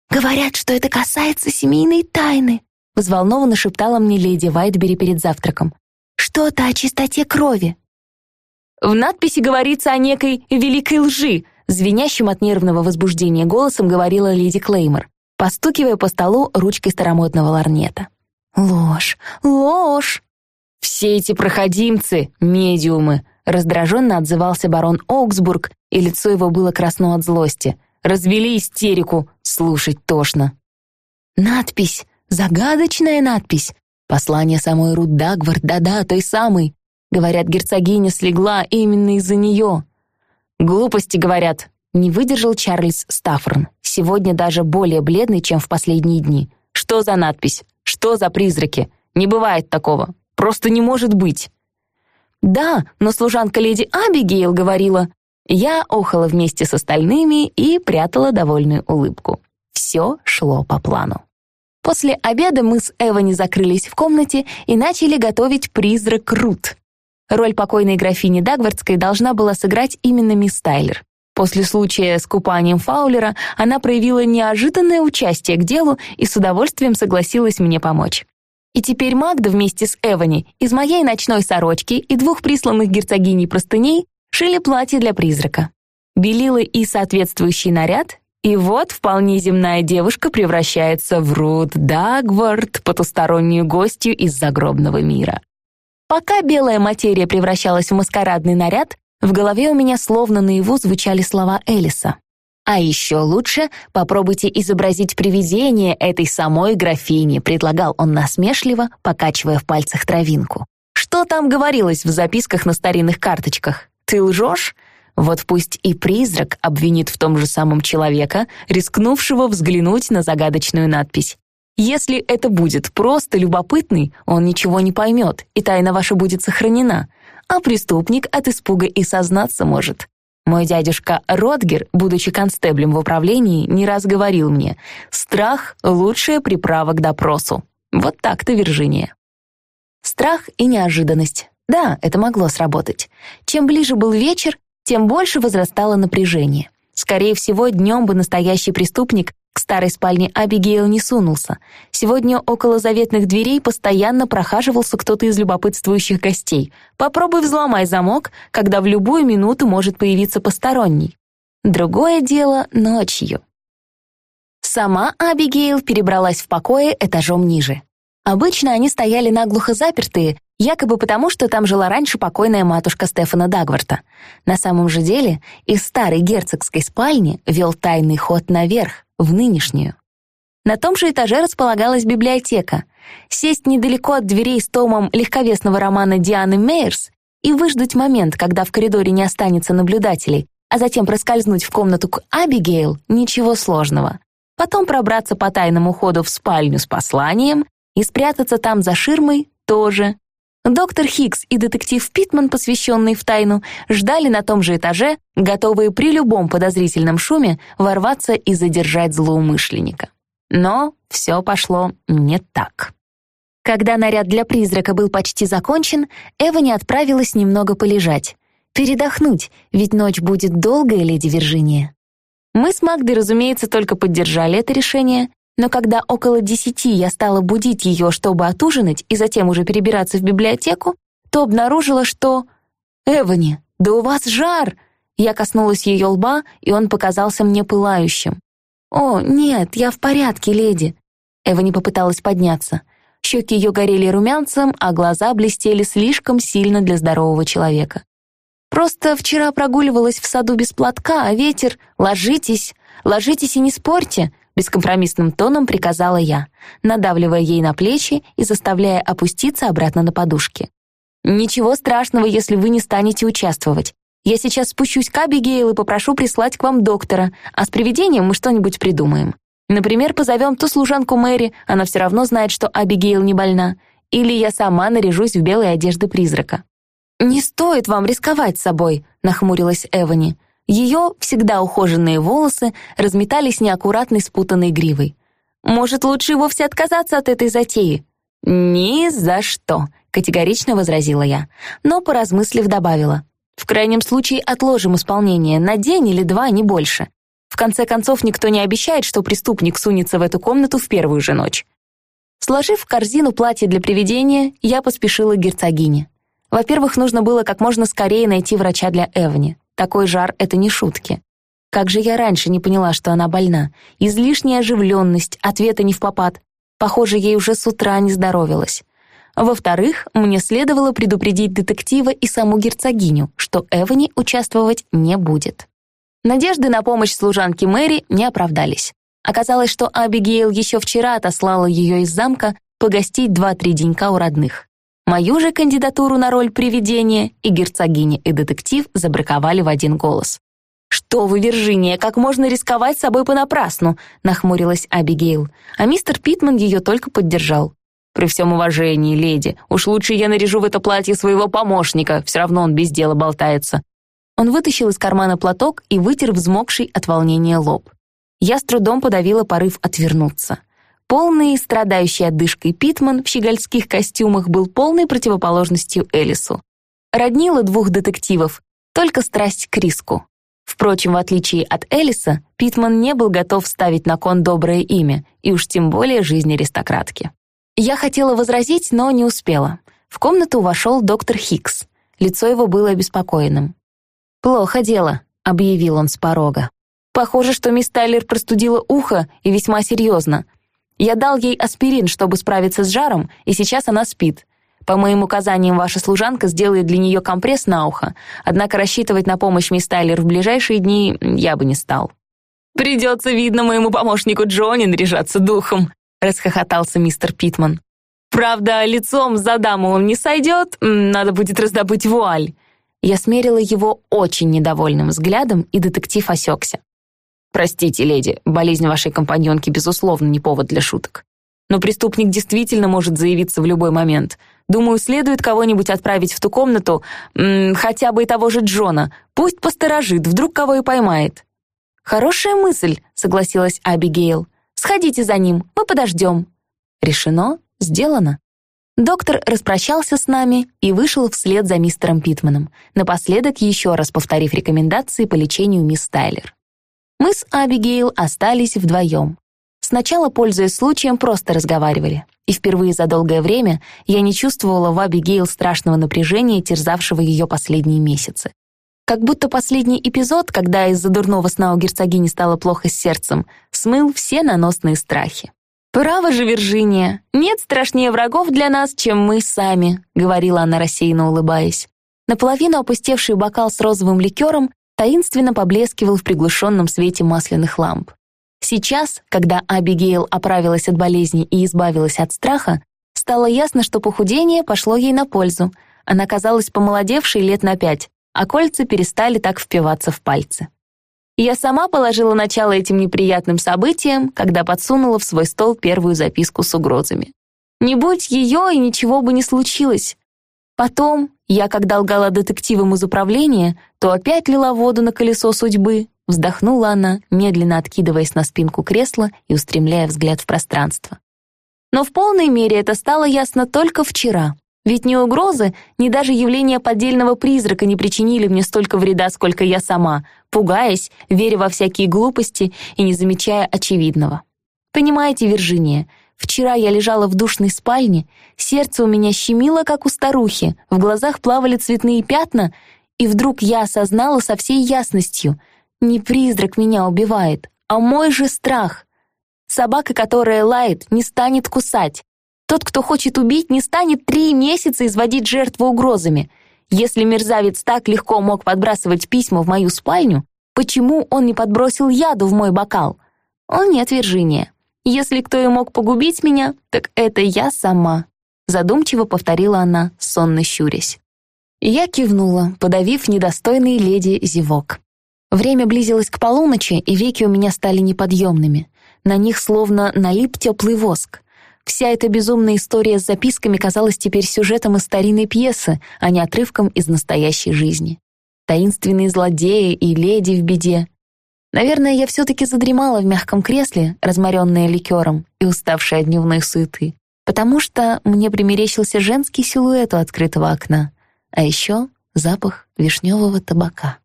«Говорят, что это касается семейной тайны», взволнованно шептала мне леди Вайтбери перед завтраком. «Что-то о чистоте крови». В надписи говорится о некой великой лжи, звенящим от нервного возбуждения голосом говорила леди Клеймор, постукивая по столу ручкой старомодного ларнета. «Ложь! Ложь!» «Все эти проходимцы — медиумы», раздраженно отзывался барон Оуксбург, и лицо его было красно от злости. Развели истерику, слушать тошно. «Надпись! Загадочная надпись! Послание самой Рут Дагвард, да-да, той самой. Говорят, герцогиня слегла именно из-за нее». «Глупости, говорят», — не выдержал Чарльз Стаффорн, сегодня даже более бледный, чем в последние дни. «Что за надпись? Что за призраки? Не бывает такого. Просто не может быть». «Да, но служанка леди Абигейл говорила...» Я охала вместе с остальными и прятала довольную улыбку. Все шло по плану. После обеда мы с Эвани закрылись в комнате и начали готовить призрак Рут. Роль покойной графини Дагвардской должна была сыграть именно мисс Тайлер. После случая с купанием Фаулера она проявила неожиданное участие к делу и с удовольствием согласилась мне помочь. И теперь Магда вместе с Эвани из моей ночной сорочки и двух присланных герцогиней простыней шили платье для призрака. Белила и соответствующий наряд, и вот вполне земная девушка превращается в Рут Дагвард, потустороннюю гостью из загробного мира. Пока белая материя превращалась в маскарадный наряд, в голове у меня словно наяву звучали слова Элиса. А еще лучше попробуйте изобразить привидение этой самой графини, предлагал он насмешливо, покачивая в пальцах травинку. Что там говорилось в записках на старинных карточках? Ты лжешь? Вот пусть и призрак обвинит в том же самом человека, рискнувшего взглянуть на загадочную надпись. Если это будет просто любопытный, он ничего не поймет, и тайна ваша будет сохранена, а преступник от испуга и сознаться может. Мой дядюшка Ротгер, будучи констеблем в управлении, не раз говорил мне, «Страх — лучшая приправа к допросу». Вот так-то, Виржиния. Страх и неожиданность. Да, это могло сработать. Чем ближе был вечер, тем больше возрастало напряжение. Скорее всего, днем бы настоящий преступник к старой спальне Абигейл не сунулся. Сегодня около заветных дверей постоянно прохаживался кто-то из любопытствующих гостей. Попробуй взломай замок, когда в любую минуту может появиться посторонний. Другое дело ночью. Сама Абигейл перебралась в покое этажом ниже. Обычно они стояли наглухо запертые, якобы потому, что там жила раньше покойная матушка Стефана Дагварта. На самом же деле из старой герцогской спальни вел тайный ход наверх, в нынешнюю. На том же этаже располагалась библиотека. Сесть недалеко от дверей с томом легковесного романа Дианы Мейерс и выждать момент, когда в коридоре не останется наблюдателей, а затем проскользнуть в комнату к Абигейл — ничего сложного. Потом пробраться по тайному ходу в спальню с посланием и спрятаться там за ширмой тоже. Доктор Хикс и детектив Питман, посвященный в тайну, ждали на том же этаже, готовые при любом подозрительном шуме ворваться и задержать злоумышленника. Но все пошло не так. Когда наряд для призрака был почти закончен, Эва не отправилась немного полежать. Передохнуть, ведь ночь будет долгая, леди Виржиния. Мы с Магдой, разумеется, только поддержали это решение, но когда около десяти я стала будить ее, чтобы отужинать и затем уже перебираться в библиотеку, то обнаружила, что... «Эвани, да у вас жар!» Я коснулась ее лба, и он показался мне пылающим. «О, нет, я в порядке, леди!» Эвани попыталась подняться. Щеки ее горели румянцем, а глаза блестели слишком сильно для здорового человека. «Просто вчера прогуливалась в саду без платка, а ветер... Ложитесь, ложитесь и не спорьте!» Бескомпромиссным тоном приказала я, надавливая ей на плечи и заставляя опуститься обратно на подушки. «Ничего страшного, если вы не станете участвовать. Я сейчас спущусь к Абигейл и попрошу прислать к вам доктора, а с привидением мы что-нибудь придумаем. Например, позовем ту служанку Мэри, она все равно знает, что Абигейл не больна. Или я сама наряжусь в белые одежды призрака». «Не стоит вам рисковать собой», — нахмурилась Эвани. Ее всегда ухоженные волосы разметались неаккуратной спутанной гривой. «Может, лучше и вовсе отказаться от этой затеи?» «Ни за что», — категорично возразила я, но, поразмыслив, добавила. «В крайнем случае отложим исполнение на день или два, не больше. В конце концов, никто не обещает, что преступник сунется в эту комнату в первую же ночь». Сложив в корзину платье для привидения, я поспешила к герцогине. Во-первых, нужно было как можно скорее найти врача для Эвни. Такой жар — это не шутки. Как же я раньше не поняла, что она больна? Излишняя оживленность, ответа не в попад. Похоже, ей уже с утра не здоровилась. Во-вторых, мне следовало предупредить детектива и саму герцогиню, что Эвани участвовать не будет. Надежды на помощь служанки Мэри не оправдались. Оказалось, что Абигейл еще вчера отослала ее из замка погостить два-три денька у родных. Мою же кандидатуру на роль привидения и герцогиня и детектив забраковали в один голос. «Что вы, Виржиния, как можно рисковать собой понапрасну?» — нахмурилась Абигейл, а мистер Питман ее только поддержал. «При всем уважении, леди, уж лучше я наряжу в это платье своего помощника, все равно он без дела болтается». Он вытащил из кармана платок и вытер взмокший от волнения лоб. Я с трудом подавила порыв отвернуться. Полный, страдающий отдышкой Питман в щегольских костюмах был полной противоположностью Элису. Роднила двух детективов, только страсть к риску. Впрочем, в отличие от Элиса, Питман не был готов ставить на кон доброе имя, и уж тем более жизнь аристократки. Я хотела возразить, но не успела. В комнату вошел доктор Хикс. Лицо его было обеспокоенным. «Плохо дело», — объявил он с порога. «Похоже, что мисс Тайлер простудила ухо, и весьма серьезно. Я дал ей аспирин, чтобы справиться с жаром, и сейчас она спит. По моим указаниям, ваша служанка сделает для нее компресс на ухо, однако рассчитывать на помощь мисс Тайлер в ближайшие дни я бы не стал». «Придется, видно, моему помощнику Джонни наряжаться духом», — расхохотался мистер Питман. «Правда, лицом за даму он не сойдет, надо будет раздобыть вуаль». Я смерила его очень недовольным взглядом, и детектив осекся. «Простите, леди, болезнь вашей компаньонки, безусловно, не повод для шуток. Но преступник действительно может заявиться в любой момент. Думаю, следует кого-нибудь отправить в ту комнату, хотя бы и того же Джона. Пусть посторожит, вдруг кого и поймает». «Хорошая мысль», — согласилась Абигейл. «Сходите за ним, мы подождем». Решено, сделано. Доктор распрощался с нами и вышел вслед за мистером Питманом, напоследок еще раз повторив рекомендации по лечению мисс Тайлер. Мы с Абигейл остались вдвоем. Сначала, пользуясь случаем, просто разговаривали. И впервые за долгое время я не чувствовала в Абигейл страшного напряжения, терзавшего ее последние месяцы. Как будто последний эпизод, когда из-за дурного сна у герцогини стало плохо с сердцем, смыл все наносные страхи. «Право же, Виржиния, нет страшнее врагов для нас, чем мы сами», — говорила она, рассеянно улыбаясь. Наполовину опустевший бокал с розовым ликером таинственно поблескивал в приглушенном свете масляных ламп. Сейчас, когда Абигейл оправилась от болезни и избавилась от страха, стало ясно, что похудение пошло ей на пользу. Она казалась помолодевшей лет на пять, а кольца перестали так впиваться в пальцы. Я сама положила начало этим неприятным событиям, когда подсунула в свой стол первую записку с угрозами. Не будь ее, и ничего бы не случилось. Потом, я, когда лгала детективам из управления, то опять лила воду на колесо судьбы, Вздохнула она, медленно откидываясь на спинку кресла и устремляя взгляд в пространство. Но в полной мере это стало ясно только вчера. Ведь ни угрозы, ни даже явление поддельного призрака не причинили мне столько вреда, сколько я сама, пугаясь, веря во всякие глупости и не замечая очевидного. Понимаете, Виржиния, вчера я лежала в душной спальне, сердце у меня щемило, как у старухи, в глазах плавали цветные пятна, и вдруг я осознала со всей ясностью — не призрак меня убивает, а мой же страх. Собака, которая лает, не станет кусать. Тот, кто хочет убить, не станет три месяца изводить жертву угрозами. Если мерзавец так легко мог подбрасывать письма в мою спальню, почему он не подбросил яду в мой бокал? Он не Виржиния. Если кто и мог погубить меня, так это я сама. Задумчиво повторила она, сонно щурясь. Я кивнула, подавив недостойный леди зевок. Время близилось к полуночи, и веки у меня стали неподъемными. На них словно налип теплый воск. Вся эта безумная история с записками казалась теперь сюжетом из старинной пьесы, а не отрывком из настоящей жизни. Таинственные злодеи и леди в беде. Наверное, я все-таки задремала в мягком кресле, разморенная ликером и уставшая от дневной суеты, потому что мне примерещился женский силуэт у открытого окна, а еще запах вишневого табака.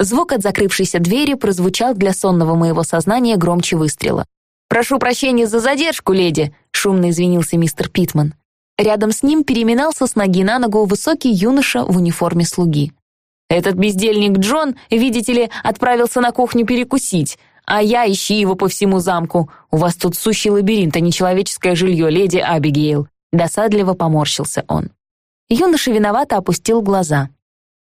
Звук от закрывшейся двери прозвучал для сонного моего сознания громче выстрела. «Прошу прощения за задержку, леди», — шумно извинился мистер Питман. Рядом с ним переминался с ноги на ногу высокий юноша в униформе слуги. «Этот бездельник Джон, видите ли, отправился на кухню перекусить, а я ищи его по всему замку. У вас тут сущий лабиринт, а не человеческое жилье, леди Абигейл». Досадливо поморщился он. Юноша виновато опустил глаза.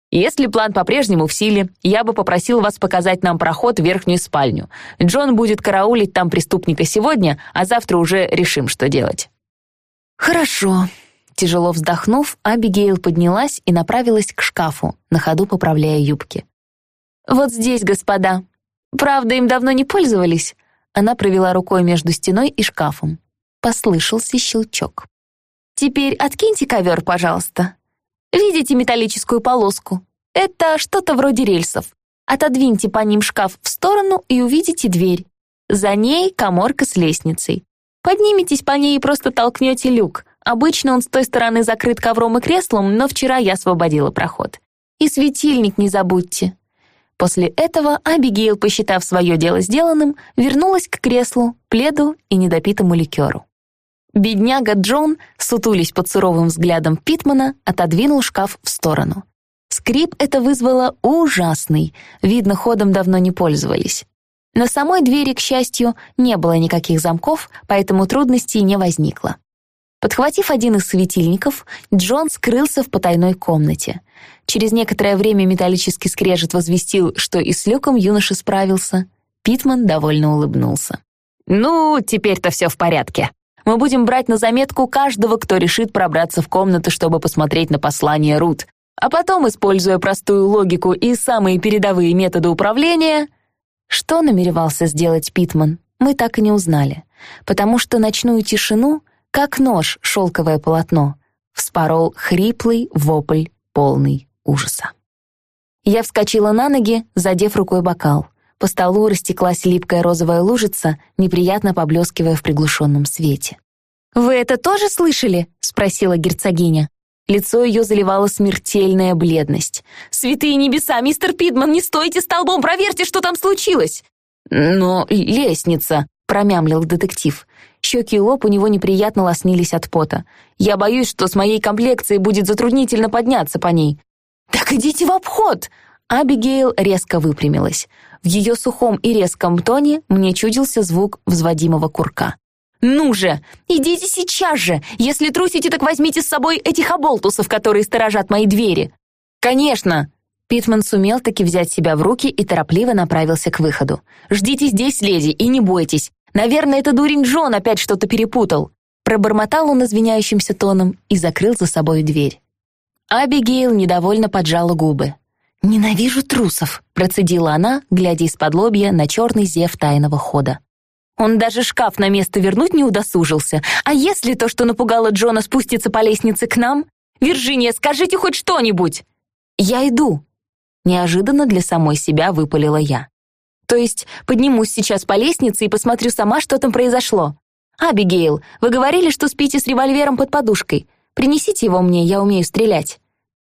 Если план по-прежнему в силе, я бы попросил вас показать нам проход в верхнюю спальню. Джон будет караулить там преступника сегодня, а завтра уже решим, что делать». «Хорошо». Тяжело вздохнув, Абигейл поднялась и направилась к шкафу, на ходу поправляя юбки. «Вот здесь, господа. Правда, им давно не пользовались?» Она провела рукой между стеной и шкафом. Послышался щелчок. «Теперь откиньте ковер, пожалуйста. Видите металлическую полоску? Это что-то вроде рельсов. Отодвиньте по ним шкаф в сторону и увидите дверь. За ней коморка с лестницей. Подниметесь по ней и просто толкнете люк. Обычно он с той стороны закрыт ковром и креслом, но вчера я освободила проход. И светильник не забудьте. После этого Абигейл, посчитав свое дело сделанным, вернулась к креслу, пледу и недопитому ликеру. Бедняга Джон, сутулись под суровым взглядом Питмана, отодвинул шкаф в сторону. Скрип это вызвало ужасный, видно, ходом давно не пользовались. На самой двери, к счастью, не было никаких замков, поэтому трудностей не возникло. Подхватив один из светильников, Джон скрылся в потайной комнате. Через некоторое время металлический скрежет возвестил, что и с люком юноша справился. Питман довольно улыбнулся. «Ну, теперь-то все в порядке», мы будем брать на заметку каждого, кто решит пробраться в комнату, чтобы посмотреть на послание Рут. А потом, используя простую логику и самые передовые методы управления... Что намеревался сделать Питман, мы так и не узнали, потому что ночную тишину, как нож шелковое полотно, вспорол хриплый вопль, полный ужаса. Я вскочила на ноги, задев рукой бокал. По столу растеклась липкая розовая лужица, неприятно поблескивая в приглушенном свете. «Вы это тоже слышали?» — спросила герцогиня. Лицо ее заливала смертельная бледность. «Святые небеса, мистер Пидман, не стойте столбом, проверьте, что там случилось!» «Но лестница», — промямлил детектив. Щеки и лоб у него неприятно лоснились от пота. «Я боюсь, что с моей комплекцией будет затруднительно подняться по ней». «Так идите в обход!» Абигейл резко выпрямилась. В ее сухом и резком тоне мне чудился звук взводимого курка. «Ну же, идите сейчас же! Если трусите, так возьмите с собой этих оболтусов, которые сторожат мои двери!» «Конечно!» Питман сумел таки взять себя в руки и торопливо направился к выходу. «Ждите здесь, леди, и не бойтесь. Наверное, это дурень Джон опять что-то перепутал». Пробормотал он извиняющимся тоном и закрыл за собой дверь. Абигейл недовольно поджала губы. «Ненавижу трусов», — процедила она, глядя из-под лобья на черный зев тайного хода. Он даже шкаф на место вернуть не удосужился. А если то, что напугало Джона, спустится по лестнице к нам? Виржиния, скажите хоть что-нибудь!» «Я иду!» Неожиданно для самой себя выпалила я. «То есть поднимусь сейчас по лестнице и посмотрю сама, что там произошло. Абигейл, вы говорили, что спите с револьвером под подушкой. Принесите его мне, я умею стрелять».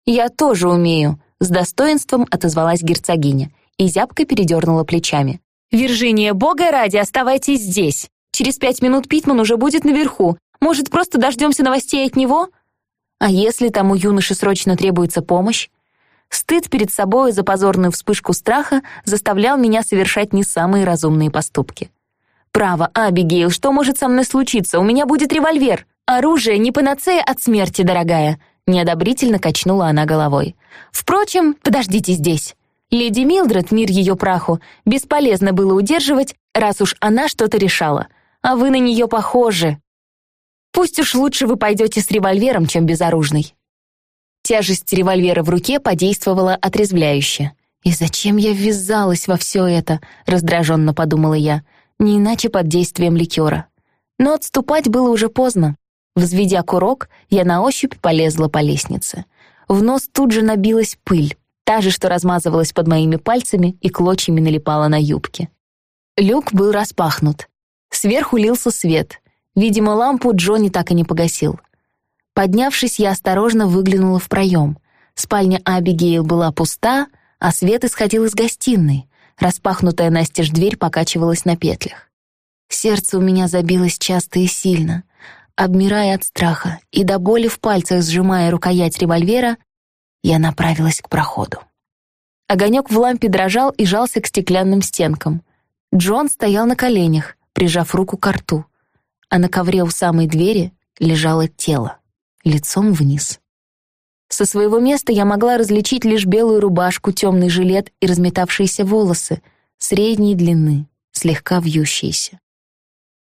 «Я тоже умею», с достоинством отозвалась герцогиня и зябко передернула плечами. «Виржиния, бога ради, оставайтесь здесь. Через пять минут Питман уже будет наверху. Может, просто дождемся новостей от него? А если тому юноше срочно требуется помощь? Стыд перед собой за позорную вспышку страха заставлял меня совершать не самые разумные поступки. «Право, Абигейл, что может со мной случиться? У меня будет револьвер. Оружие не панацея от смерти, дорогая. Неодобрительно качнула она головой. «Впрочем, подождите здесь. Леди Милдред, мир ее праху, бесполезно было удерживать, раз уж она что-то решала. А вы на нее похожи. Пусть уж лучше вы пойдете с револьвером, чем безоружный». Тяжесть револьвера в руке подействовала отрезвляюще. «И зачем я ввязалась во все это?» — раздраженно подумала я. Не иначе под действием ликера. Но отступать было уже поздно. Взведя курок, я на ощупь полезла по лестнице. В нос тут же набилась пыль, та же, что размазывалась под моими пальцами и клочьями налипала на юбки. Люк был распахнут. Сверху лился свет. Видимо, лампу Джонни так и не погасил. Поднявшись, я осторожно выглянула в проем. Спальня Абигейл была пуста, а свет исходил из гостиной. Распахнутая настежь дверь покачивалась на петлях. Сердце у меня забилось часто и сильно. Обмирая от страха и до боли в пальцах сжимая рукоять револьвера, я направилась к проходу. Огонек в лампе дрожал и жался к стеклянным стенкам. Джон стоял на коленях, прижав руку к рту, а на ковре у самой двери лежало тело, лицом вниз. Со своего места я могла различить лишь белую рубашку, темный жилет и разметавшиеся волосы, средней длины, слегка вьющиеся.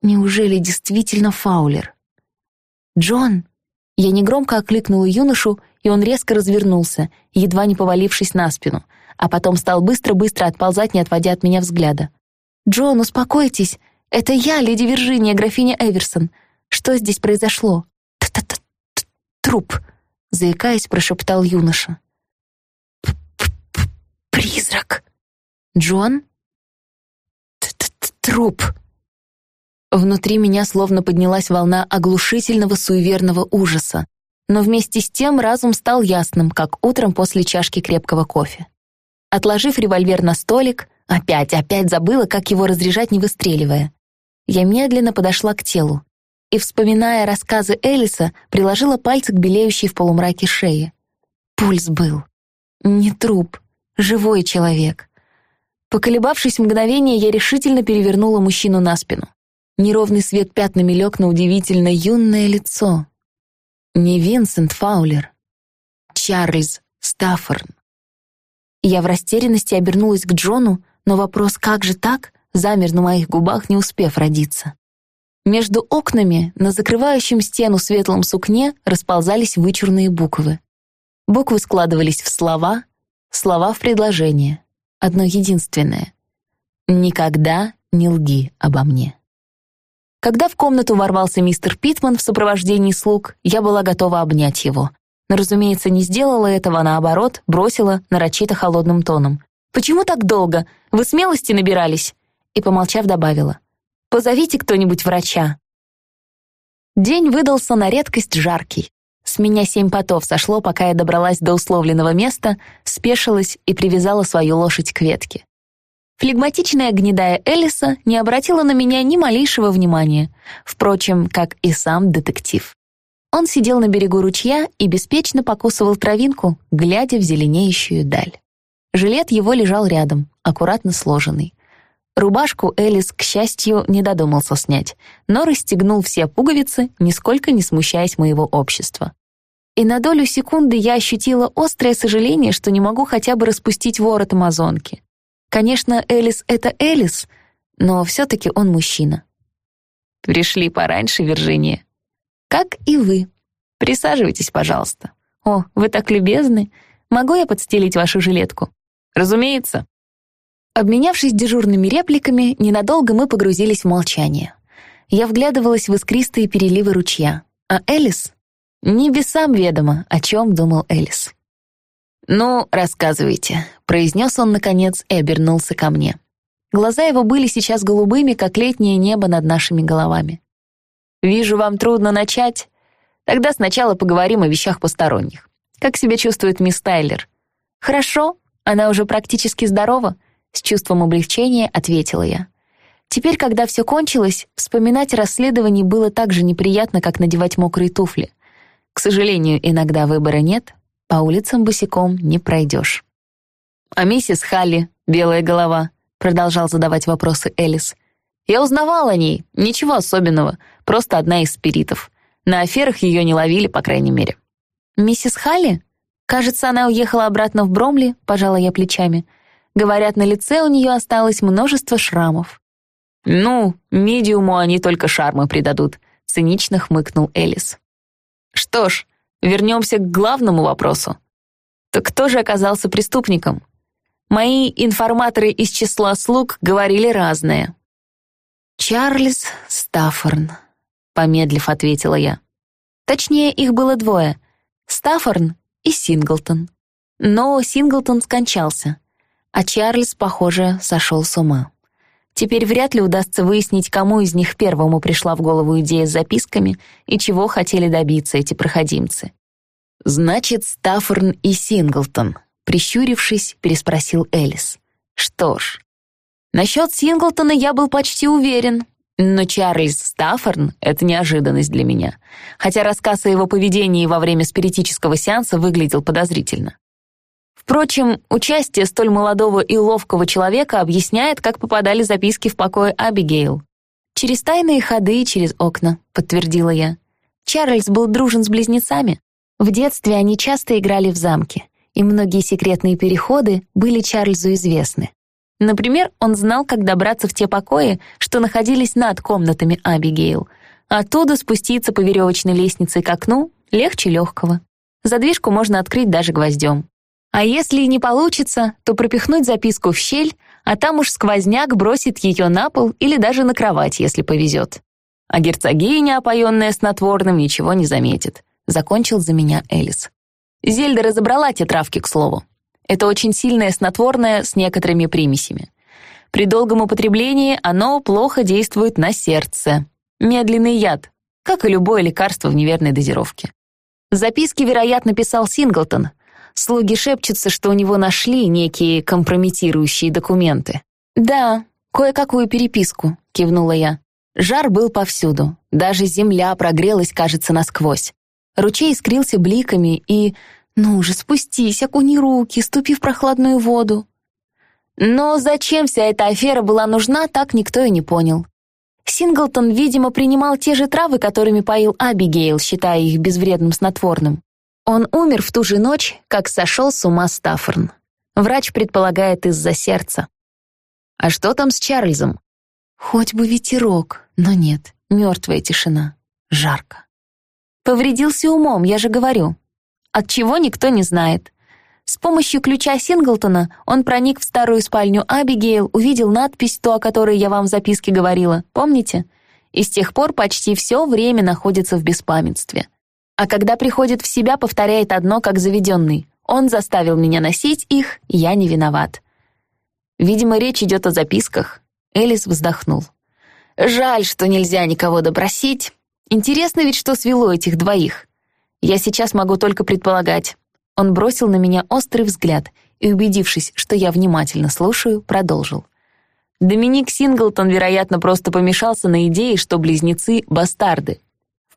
Неужели действительно Фаулер? «Джон!» Я негромко окликнула юношу, и он резко развернулся, едва не повалившись на спину, а потом стал быстро-быстро отползать, не отводя от меня взгляда. «Джон, успокойтесь! Это я, леди Виржиния, графиня Эверсон. Что здесь произошло?» «Т-т-т... труп!» — заикаясь, прошептал юноша. «Призрак!» «Джон?» «Т-т-труп!» Внутри меня словно поднялась волна оглушительного суеверного ужаса, но вместе с тем разум стал ясным, как утром после чашки крепкого кофе. Отложив револьвер на столик, опять, опять забыла, как его разряжать, не выстреливая. Я медленно подошла к телу и, вспоминая рассказы Элиса, приложила пальцы к белеющей в полумраке шее. Пульс был. Не труп, живой человек. Поколебавшись мгновение, я решительно перевернула мужчину на спину. Неровный свет пятнами лег на удивительно юное лицо. Не Винсент Фаулер. Чарльз Стаффорн. Я в растерянности обернулась к Джону, но вопрос «как же так?» замер на моих губах, не успев родиться. Между окнами на закрывающем стену светлом сукне расползались вычурные буквы. Буквы складывались в слова, слова в предложение. Одно единственное. «Никогда не лги обо мне». Когда в комнату ворвался мистер Питман в сопровождении слуг, я была готова обнять его. Но, разумеется, не сделала этого, а наоборот, бросила нарочито холодным тоном. «Почему так долго? Вы смелости набирались?» И, помолчав, добавила. «Позовите кто-нибудь врача». День выдался на редкость жаркий. С меня семь потов сошло, пока я добралась до условленного места, спешилась и привязала свою лошадь к ветке. Флегматичная гнедая Элиса не обратила на меня ни малейшего внимания, впрочем, как и сам детектив. Он сидел на берегу ручья и беспечно покусывал травинку, глядя в зеленеющую даль. Жилет его лежал рядом, аккуратно сложенный. Рубашку Элис, к счастью, не додумался снять, но расстегнул все пуговицы, нисколько не смущаясь моего общества. И на долю секунды я ощутила острое сожаление, что не могу хотя бы распустить ворот амазонки. Конечно, Элис — это Элис, но все-таки он мужчина. Пришли пораньше, Виржиния. Как и вы. Присаживайтесь, пожалуйста. О, вы так любезны. Могу я подстелить вашу жилетку? Разумеется. Обменявшись дежурными репликами, ненадолго мы погрузились в молчание. Я вглядывалась в искристые переливы ручья, а Элис... Небесам ведомо, о чем думал Элис. «Ну, рассказывайте», — произнес он, наконец, и обернулся ко мне. Глаза его были сейчас голубыми, как летнее небо над нашими головами. «Вижу, вам трудно начать. Тогда сначала поговорим о вещах посторонних. Как себя чувствует мисс Тайлер?» «Хорошо, она уже практически здорова», — с чувством облегчения ответила я. Теперь, когда все кончилось, вспоминать расследование было так же неприятно, как надевать мокрые туфли. К сожалению, иногда выбора нет, по улицам босиком не пройдешь. «А миссис Халли, белая голова», — продолжал задавать вопросы Элис. «Я узнавал о ней, ничего особенного, просто одна из спиритов. На аферах ее не ловили, по крайней мере». «Миссис Халли? Кажется, она уехала обратно в Бромли», — пожала я плечами. Говорят, на лице у нее осталось множество шрамов. «Ну, медиуму они только шармы придадут», — цинично хмыкнул Элис. «Что ж, Вернемся к главному вопросу. Так кто же оказался преступником? Мои информаторы из числа слуг говорили разное. «Чарльз Стаффорн», — помедлив ответила я. Точнее, их было двое — Стаффорн и Синглтон. Но Синглтон скончался, а Чарльз, похоже, сошел с ума. Теперь вряд ли удастся выяснить, кому из них первому пришла в голову идея с записками и чего хотели добиться эти проходимцы. «Значит, Стаффорн и Синглтон», — прищурившись, переспросил Элис. «Что ж, насчет Синглтона я был почти уверен, но Чарльз Стаффорн — это неожиданность для меня, хотя рассказ о его поведении во время спиритического сеанса выглядел подозрительно. Впрочем, участие столь молодого и ловкого человека объясняет, как попадали записки в покое Абигейл. «Через тайные ходы и через окна», — подтвердила я. Чарльз был дружен с близнецами. В детстве они часто играли в замке, и многие секретные переходы были Чарльзу известны. Например, он знал, как добраться в те покои, что находились над комнатами Абигейл. Оттуда спуститься по веревочной лестнице к окну легче легкого. Задвижку можно открыть даже гвоздем. А если не получится, то пропихнуть записку в щель, а там уж сквозняк бросит ее на пол или даже на кровать, если повезет. А герцогиня, опоенная снотворным, ничего не заметит. Закончил за меня Элис. Зельда разобрала те травки, к слову. Это очень сильное снотворное с некоторыми примесями. При долгом употреблении оно плохо действует на сердце. Медленный яд, как и любое лекарство в неверной дозировке. Записки, вероятно, писал Синглтон. Слуги шепчутся, что у него нашли некие компрометирующие документы. «Да, кое-какую переписку», — кивнула я. Жар был повсюду. Даже земля прогрелась, кажется, насквозь. Ручей искрился бликами и... «Ну же, спустись, окуни руки, ступи в прохладную воду». Но зачем вся эта афера была нужна, так никто и не понял. Синглтон, видимо, принимал те же травы, которыми поил Абигейл, считая их безвредным снотворным. Он умер в ту же ночь, как сошел с ума Стаффорн. Врач предполагает из-за сердца. А что там с Чарльзом? Хоть бы ветерок, но нет, мертвая тишина. Жарко. Повредился умом, я же говорю. От чего никто не знает. С помощью ключа Синглтона он проник в старую спальню Абигейл, увидел надпись, то, о которой я вам в записке говорила, помните? И с тех пор почти все время находится в беспамятстве. А когда приходит в себя, повторяет одно, как заведенный. Он заставил меня носить их, я не виноват. Видимо, речь идет о записках. Элис вздохнул. Жаль, что нельзя никого допросить. Интересно ведь, что свело этих двоих. Я сейчас могу только предполагать. Он бросил на меня острый взгляд и, убедившись, что я внимательно слушаю, продолжил. Доминик Синглтон, вероятно, просто помешался на идее, что близнецы — бастарды.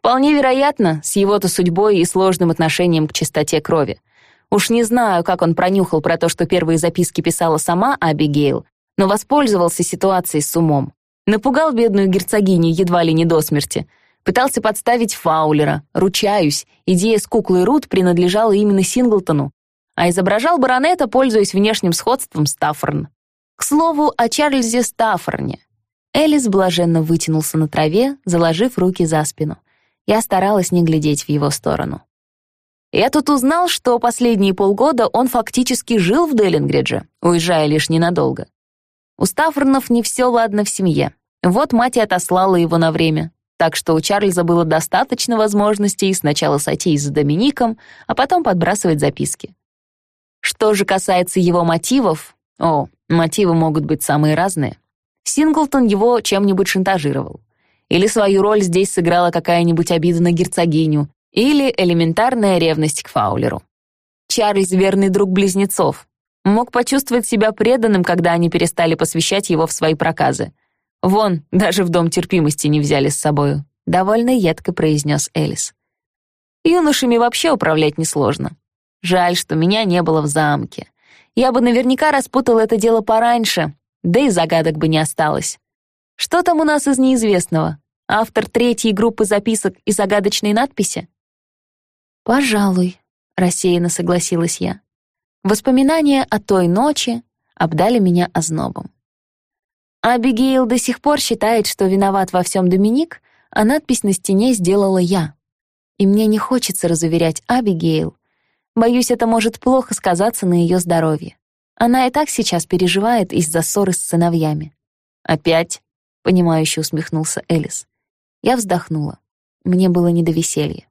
Вполне вероятно, с его-то судьбой и сложным отношением к чистоте крови. Уж не знаю, как он пронюхал про то, что первые записки писала сама Абигейл, но воспользовался ситуацией с умом. Напугал бедную герцогиню едва ли не до смерти, Пытался подставить Фаулера. Ручаюсь, идея с куклой Рут принадлежала именно Синглтону, а изображал баронета, пользуясь внешним сходством Стаффорн. К слову, о Чарльзе Стаффорне. Элис блаженно вытянулся на траве, заложив руки за спину. Я старалась не глядеть в его сторону. Я тут узнал, что последние полгода он фактически жил в Деллингридже, уезжая лишь ненадолго. У Стаффорнов не все ладно в семье. Вот мать и отослала его на время так что у Чарльза было достаточно возможностей сначала сойтись с Домиником, а потом подбрасывать записки. Что же касается его мотивов, о, мотивы могут быть самые разные. Синглтон его чем-нибудь шантажировал. Или свою роль здесь сыграла какая-нибудь обида на герцогиню, или элементарная ревность к Фаулеру. Чарльз — верный друг близнецов. Мог почувствовать себя преданным, когда они перестали посвящать его в свои проказы. Вон, даже в дом терпимости не взяли с собою», — довольно едко произнес Элис. «Юношами вообще управлять несложно. Жаль, что меня не было в замке. Я бы наверняка распутал это дело пораньше, да и загадок бы не осталось. Что там у нас из неизвестного? Автор третьей группы записок и загадочной надписи?» «Пожалуй», — рассеянно согласилась я. Воспоминания о той ночи обдали меня ознобом. Абигейл до сих пор считает, что виноват во всем Доминик, а надпись на стене сделала я. И мне не хочется разуверять Абигейл. Боюсь, это может плохо сказаться на ее здоровье. Она и так сейчас переживает из-за ссоры с сыновьями. «Опять?» — понимающе усмехнулся Элис. Я вздохнула. Мне было не до веселья.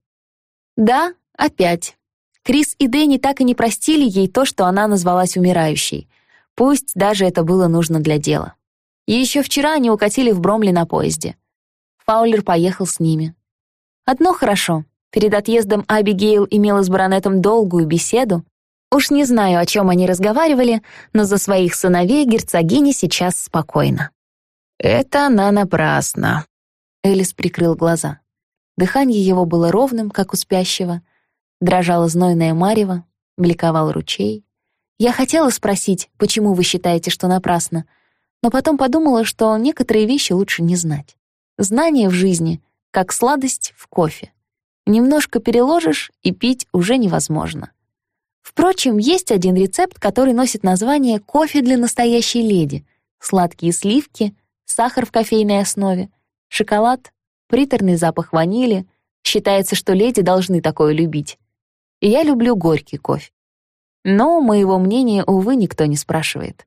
«Да, опять. Крис и Дэнни так и не простили ей то, что она назвалась умирающей. Пусть даже это было нужно для дела. Еще вчера они укатили в Бромли на поезде. Фаулер поехал с ними. Одно хорошо. Перед отъездом Абигейл имела с баронетом долгую беседу. Уж не знаю, о чем они разговаривали, но за своих сыновей герцогиня сейчас спокойна. «Это она напрасно», — Элис прикрыл глаза. Дыхание его было ровным, как у спящего. Дрожала знойная марево, бликовал ручей. Я хотела спросить, почему вы считаете, что напрасно, но потом подумала, что некоторые вещи лучше не знать. Знание в жизни — как сладость в кофе. Немножко переложишь, и пить уже невозможно. Впрочем, есть один рецепт, который носит название «кофе для настоящей леди». Сладкие сливки, сахар в кофейной основе, шоколад, приторный запах ванили. Считается, что леди должны такое любить. И я люблю горький кофе. Но моего мнения, увы, никто не спрашивает.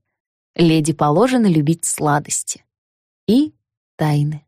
Леди положено любить сладости и тайны.